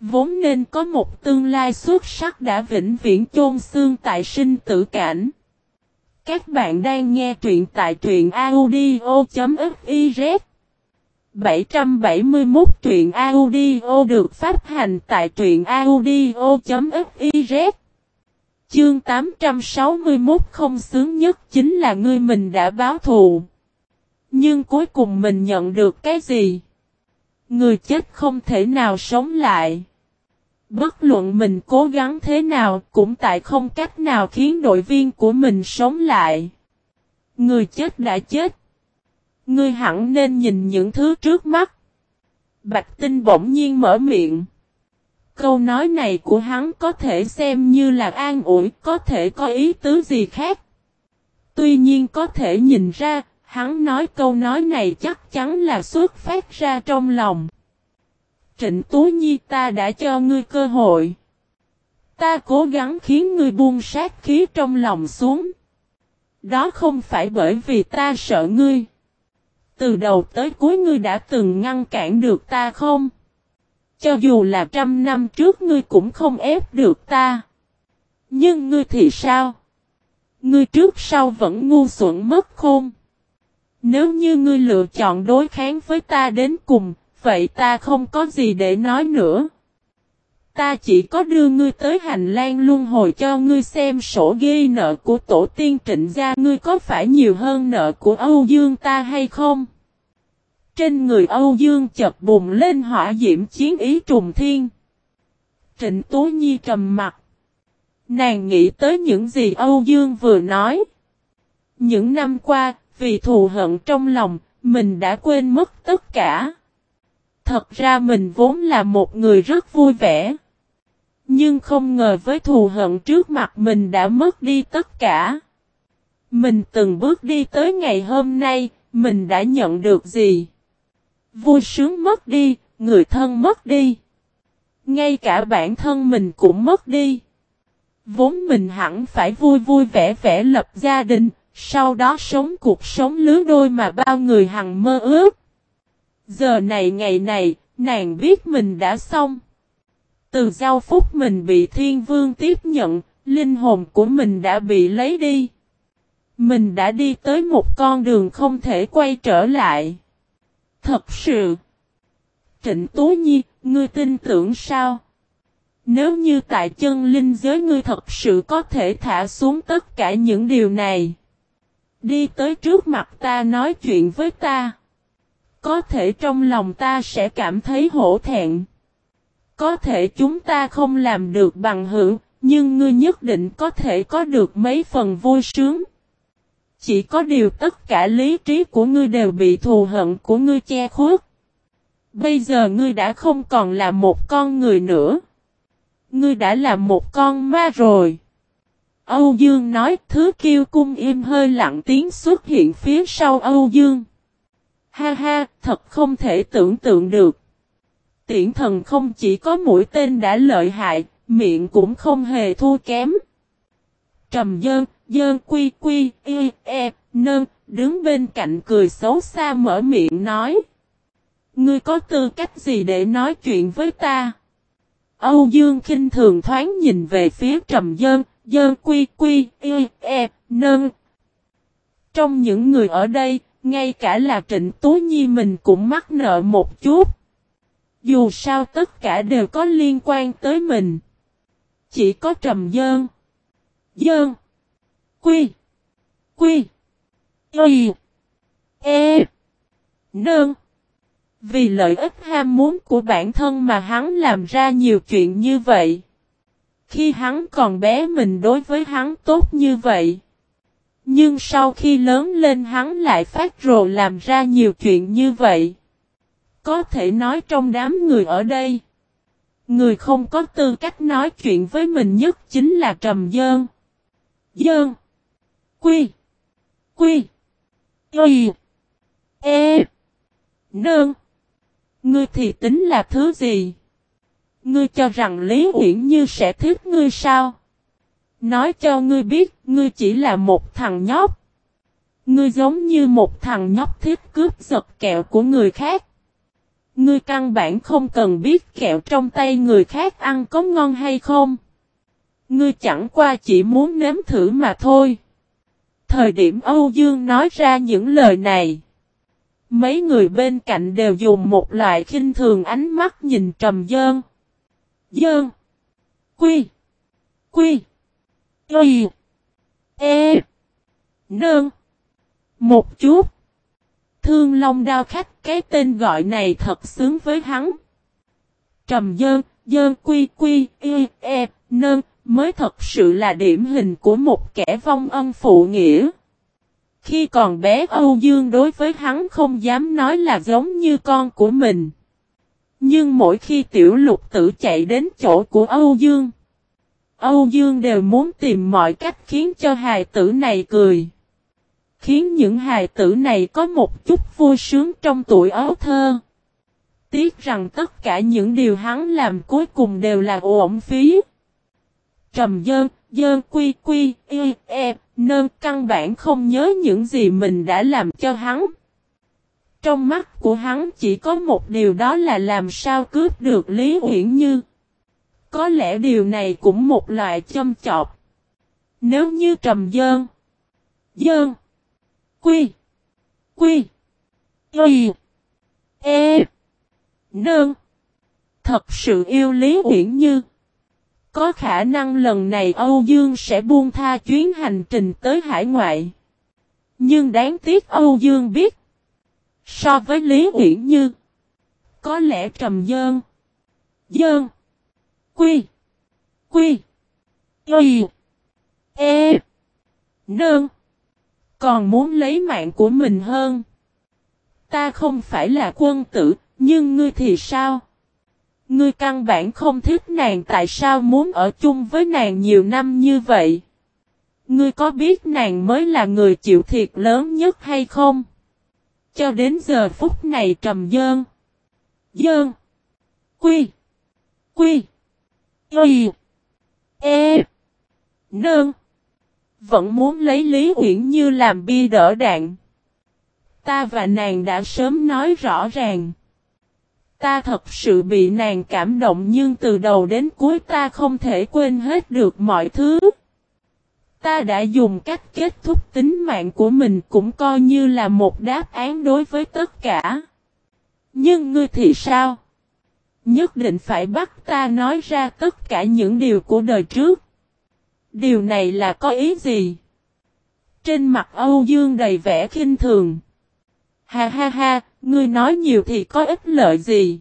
Vốn nên có một tương lai xuất sắc đã vĩnh viễn chôn xương tại sinh tử cảnh. Các bạn đang nghe truyện tại truyện audio.fiz 771 truyện audio được phát hành tại truyện audio.fiz Chương 861 không sướng nhất chính là ngươi mình đã báo thù. Nhưng cuối cùng mình nhận được cái gì? Người chết không thể nào sống lại. Bất luận mình cố gắng thế nào cũng tại không cách nào khiến đội viên của mình sống lại. Người chết đã chết. Ngươi hẳn nên nhìn những thứ trước mắt. Bạch tinh bỗng nhiên mở miệng. Câu nói này của hắn có thể xem như là an ủi, có thể có ý tứ gì khác. Tuy nhiên có thể nhìn ra, hắn nói câu nói này chắc chắn là xuất phát ra trong lòng. Trịnh Tố Nhi ta đã cho ngươi cơ hội. Ta cố gắng khiến ngươi buông sát khí trong lòng xuống. Đó không phải bởi vì ta sợ ngươi. Từ đầu tới cuối ngươi đã từng ngăn cản được ta không? Cho dù là trăm năm trước ngươi cũng không ép được ta. Nhưng ngươi thì sao? Ngươi trước sau vẫn ngu xuẩn mất khôn. Nếu như ngươi lựa chọn đối kháng với ta đến cùng, vậy ta không có gì để nói nữa. Ta chỉ có đưa ngươi tới hành lang luân hồi cho ngươi xem sổ ghi nợ của tổ tiên trịnh gia ngươi có phải nhiều hơn nợ của Âu Dương ta hay không? Trên người Âu Dương chợt bùng lên hỏa diễm chiến ý trùng thiên. Trịnh Tố Nhi trầm mặt. Nàng nghĩ tới những gì Âu Dương vừa nói. Những năm qua, vì thù hận trong lòng, mình đã quên mất tất cả. Thật ra mình vốn là một người rất vui vẻ. Nhưng không ngờ với thù hận trước mặt mình đã mất đi tất cả. Mình từng bước đi tới ngày hôm nay, mình đã nhận được gì? Vui sướng mất đi, người thân mất đi. Ngay cả bản thân mình cũng mất đi. Vốn mình hẳn phải vui vui vẻ vẻ lập gia đình, sau đó sống cuộc sống lứa đôi mà bao người hằng mơ ước. Giờ này ngày này, nàng biết mình đã xong. Từ giao phút mình bị thiên vương tiếp nhận, linh hồn của mình đã bị lấy đi. Mình đã đi tới một con đường không thể quay trở lại. Thật sự. Trịnh tú Nhi, ngươi tin tưởng sao? Nếu như tại chân linh giới ngươi thật sự có thể thả xuống tất cả những điều này. Đi tới trước mặt ta nói chuyện với ta. Có thể trong lòng ta sẽ cảm thấy hổ thẹn. Có thể chúng ta không làm được bằng hữu, nhưng ngươi nhất định có thể có được mấy phần vui sướng. Chỉ có điều tất cả lý trí của ngươi đều bị thù hận của ngươi che khuất. Bây giờ ngươi đã không còn là một con người nữa. Ngươi đã là một con ma rồi. Âu Dương nói thứ kiêu cung im hơi lặng tiếng xuất hiện phía sau Âu Dương. Ha ha, thật không thể tưởng tượng được. Tiễn thần không chỉ có mũi tên đã lợi hại, miệng cũng không hề thua kém. Trầm dơn, dơn quy quy, y, e, nơn, đứng bên cạnh cười xấu xa mở miệng nói. Ngươi có tư cách gì để nói chuyện với ta? Âu Dương khinh thường thoáng nhìn về phía trầm dơn, dơn quy quy, y, e, nơn. Trong những người ở đây, ngay cả là trịnh Tú Nhi mình cũng mắc nợ một chút. Dù sao tất cả đều có liên quan tới mình. Chỉ có trầm dơn. Dơn. Quy. Quy. Y. E. Nơn. Vì lợi ích ham muốn của bản thân mà hắn làm ra nhiều chuyện như vậy. Khi hắn còn bé mình đối với hắn tốt như vậy. Nhưng sau khi lớn lên hắn lại phát rồ làm ra nhiều chuyện như vậy. Có thể nói trong đám người ở đây. Người không có tư cách nói chuyện với mình nhất chính là Trầm Dơn. Dơn. Quy. Quy. Y. E. Nương. Ngươi thì tính là thứ gì? Ngươi cho rằng Lý Uyển Như sẽ thích ngươi sao? Nói cho ngươi biết, ngươi chỉ là một thằng nhóc. Ngươi giống như một thằng nhóc thích cướp giật kẹo của người khác. Ngươi căn bản không cần biết kẹo trong tay người khác ăn có ngon hay không. Ngươi chẳng qua chỉ muốn nếm thử mà thôi. Thời điểm Âu Dương nói ra những lời này. Mấy người bên cạnh đều dùng một loại khinh thường ánh mắt nhìn trầm dơn. Dơn. Quy. Quy. Y. E. Nương. Một chút. Thương Long đao khách cái tên gọi này thật xứng với hắn. Trầm dơn, dơn quy quy, y, e, nơn, mới thật sự là điểm hình của một kẻ vong ân phụ nghĩa. Khi còn bé Âu Dương đối với hắn không dám nói là giống như con của mình. Nhưng mỗi khi tiểu lục tử chạy đến chỗ của Âu Dương, Âu Dương đều muốn tìm mọi cách khiến cho hài tử này cười. Khiến những hài tử này có một chút vui sướng trong tuổi ấu thơ. Tiếc rằng tất cả những điều hắn làm cuối cùng đều là ổn phí. Trầm dơn, dơn quy quy, y, e, nơn căn bản không nhớ những gì mình đã làm cho hắn. Trong mắt của hắn chỉ có một điều đó là làm sao cướp được Lý Uyển Như. Có lẽ điều này cũng một loại châm chọc. Nếu như trầm dơn, dơn, quy, Quy. Y. E. Nương. Thật sự yêu Lý Uyển Như. Có khả năng lần này Âu Dương sẽ buông tha chuyến hành trình tới hải ngoại. Nhưng đáng tiếc Âu Dương biết. So với Lý Uyển Như. Có lẽ trầm dơn. Dơn. Quy. Quy. Y. E. Nương. Còn muốn lấy mạng của mình hơn. Ta không phải là quân tử, nhưng ngươi thì sao? Ngươi căn bản không thích nàng tại sao muốn ở chung với nàng nhiều năm như vậy? Ngươi có biết nàng mới là người chịu thiệt lớn nhất hay không? Cho đến giờ phút này trầm dơn. Dơn. Quy. Quy. Y. E. Nương. Vẫn muốn lấy Lý Uyển Như làm bi đỡ đạn. Ta và nàng đã sớm nói rõ ràng. Ta thật sự bị nàng cảm động nhưng từ đầu đến cuối ta không thể quên hết được mọi thứ. Ta đã dùng cách kết thúc tính mạng của mình cũng coi như là một đáp án đối với tất cả. Nhưng ngươi thì sao? Nhất định phải bắt ta nói ra tất cả những điều của đời trước. Điều này là có ý gì? Trên mặt Âu Dương đầy vẻ khinh thường. Ha ha ha, ngươi nói nhiều thì có ích lợi gì?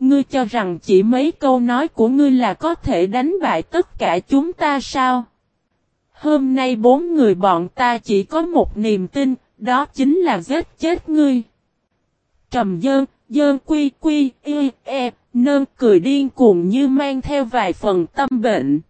Ngươi cho rằng chỉ mấy câu nói của ngươi là có thể đánh bại tất cả chúng ta sao? Hôm nay bốn người bọn ta chỉ có một niềm tin, đó chính là giết chết ngươi. Trầm dơn, dơn quy quy, y, e, nơn cười điên cuồng như mang theo vài phần tâm bệnh.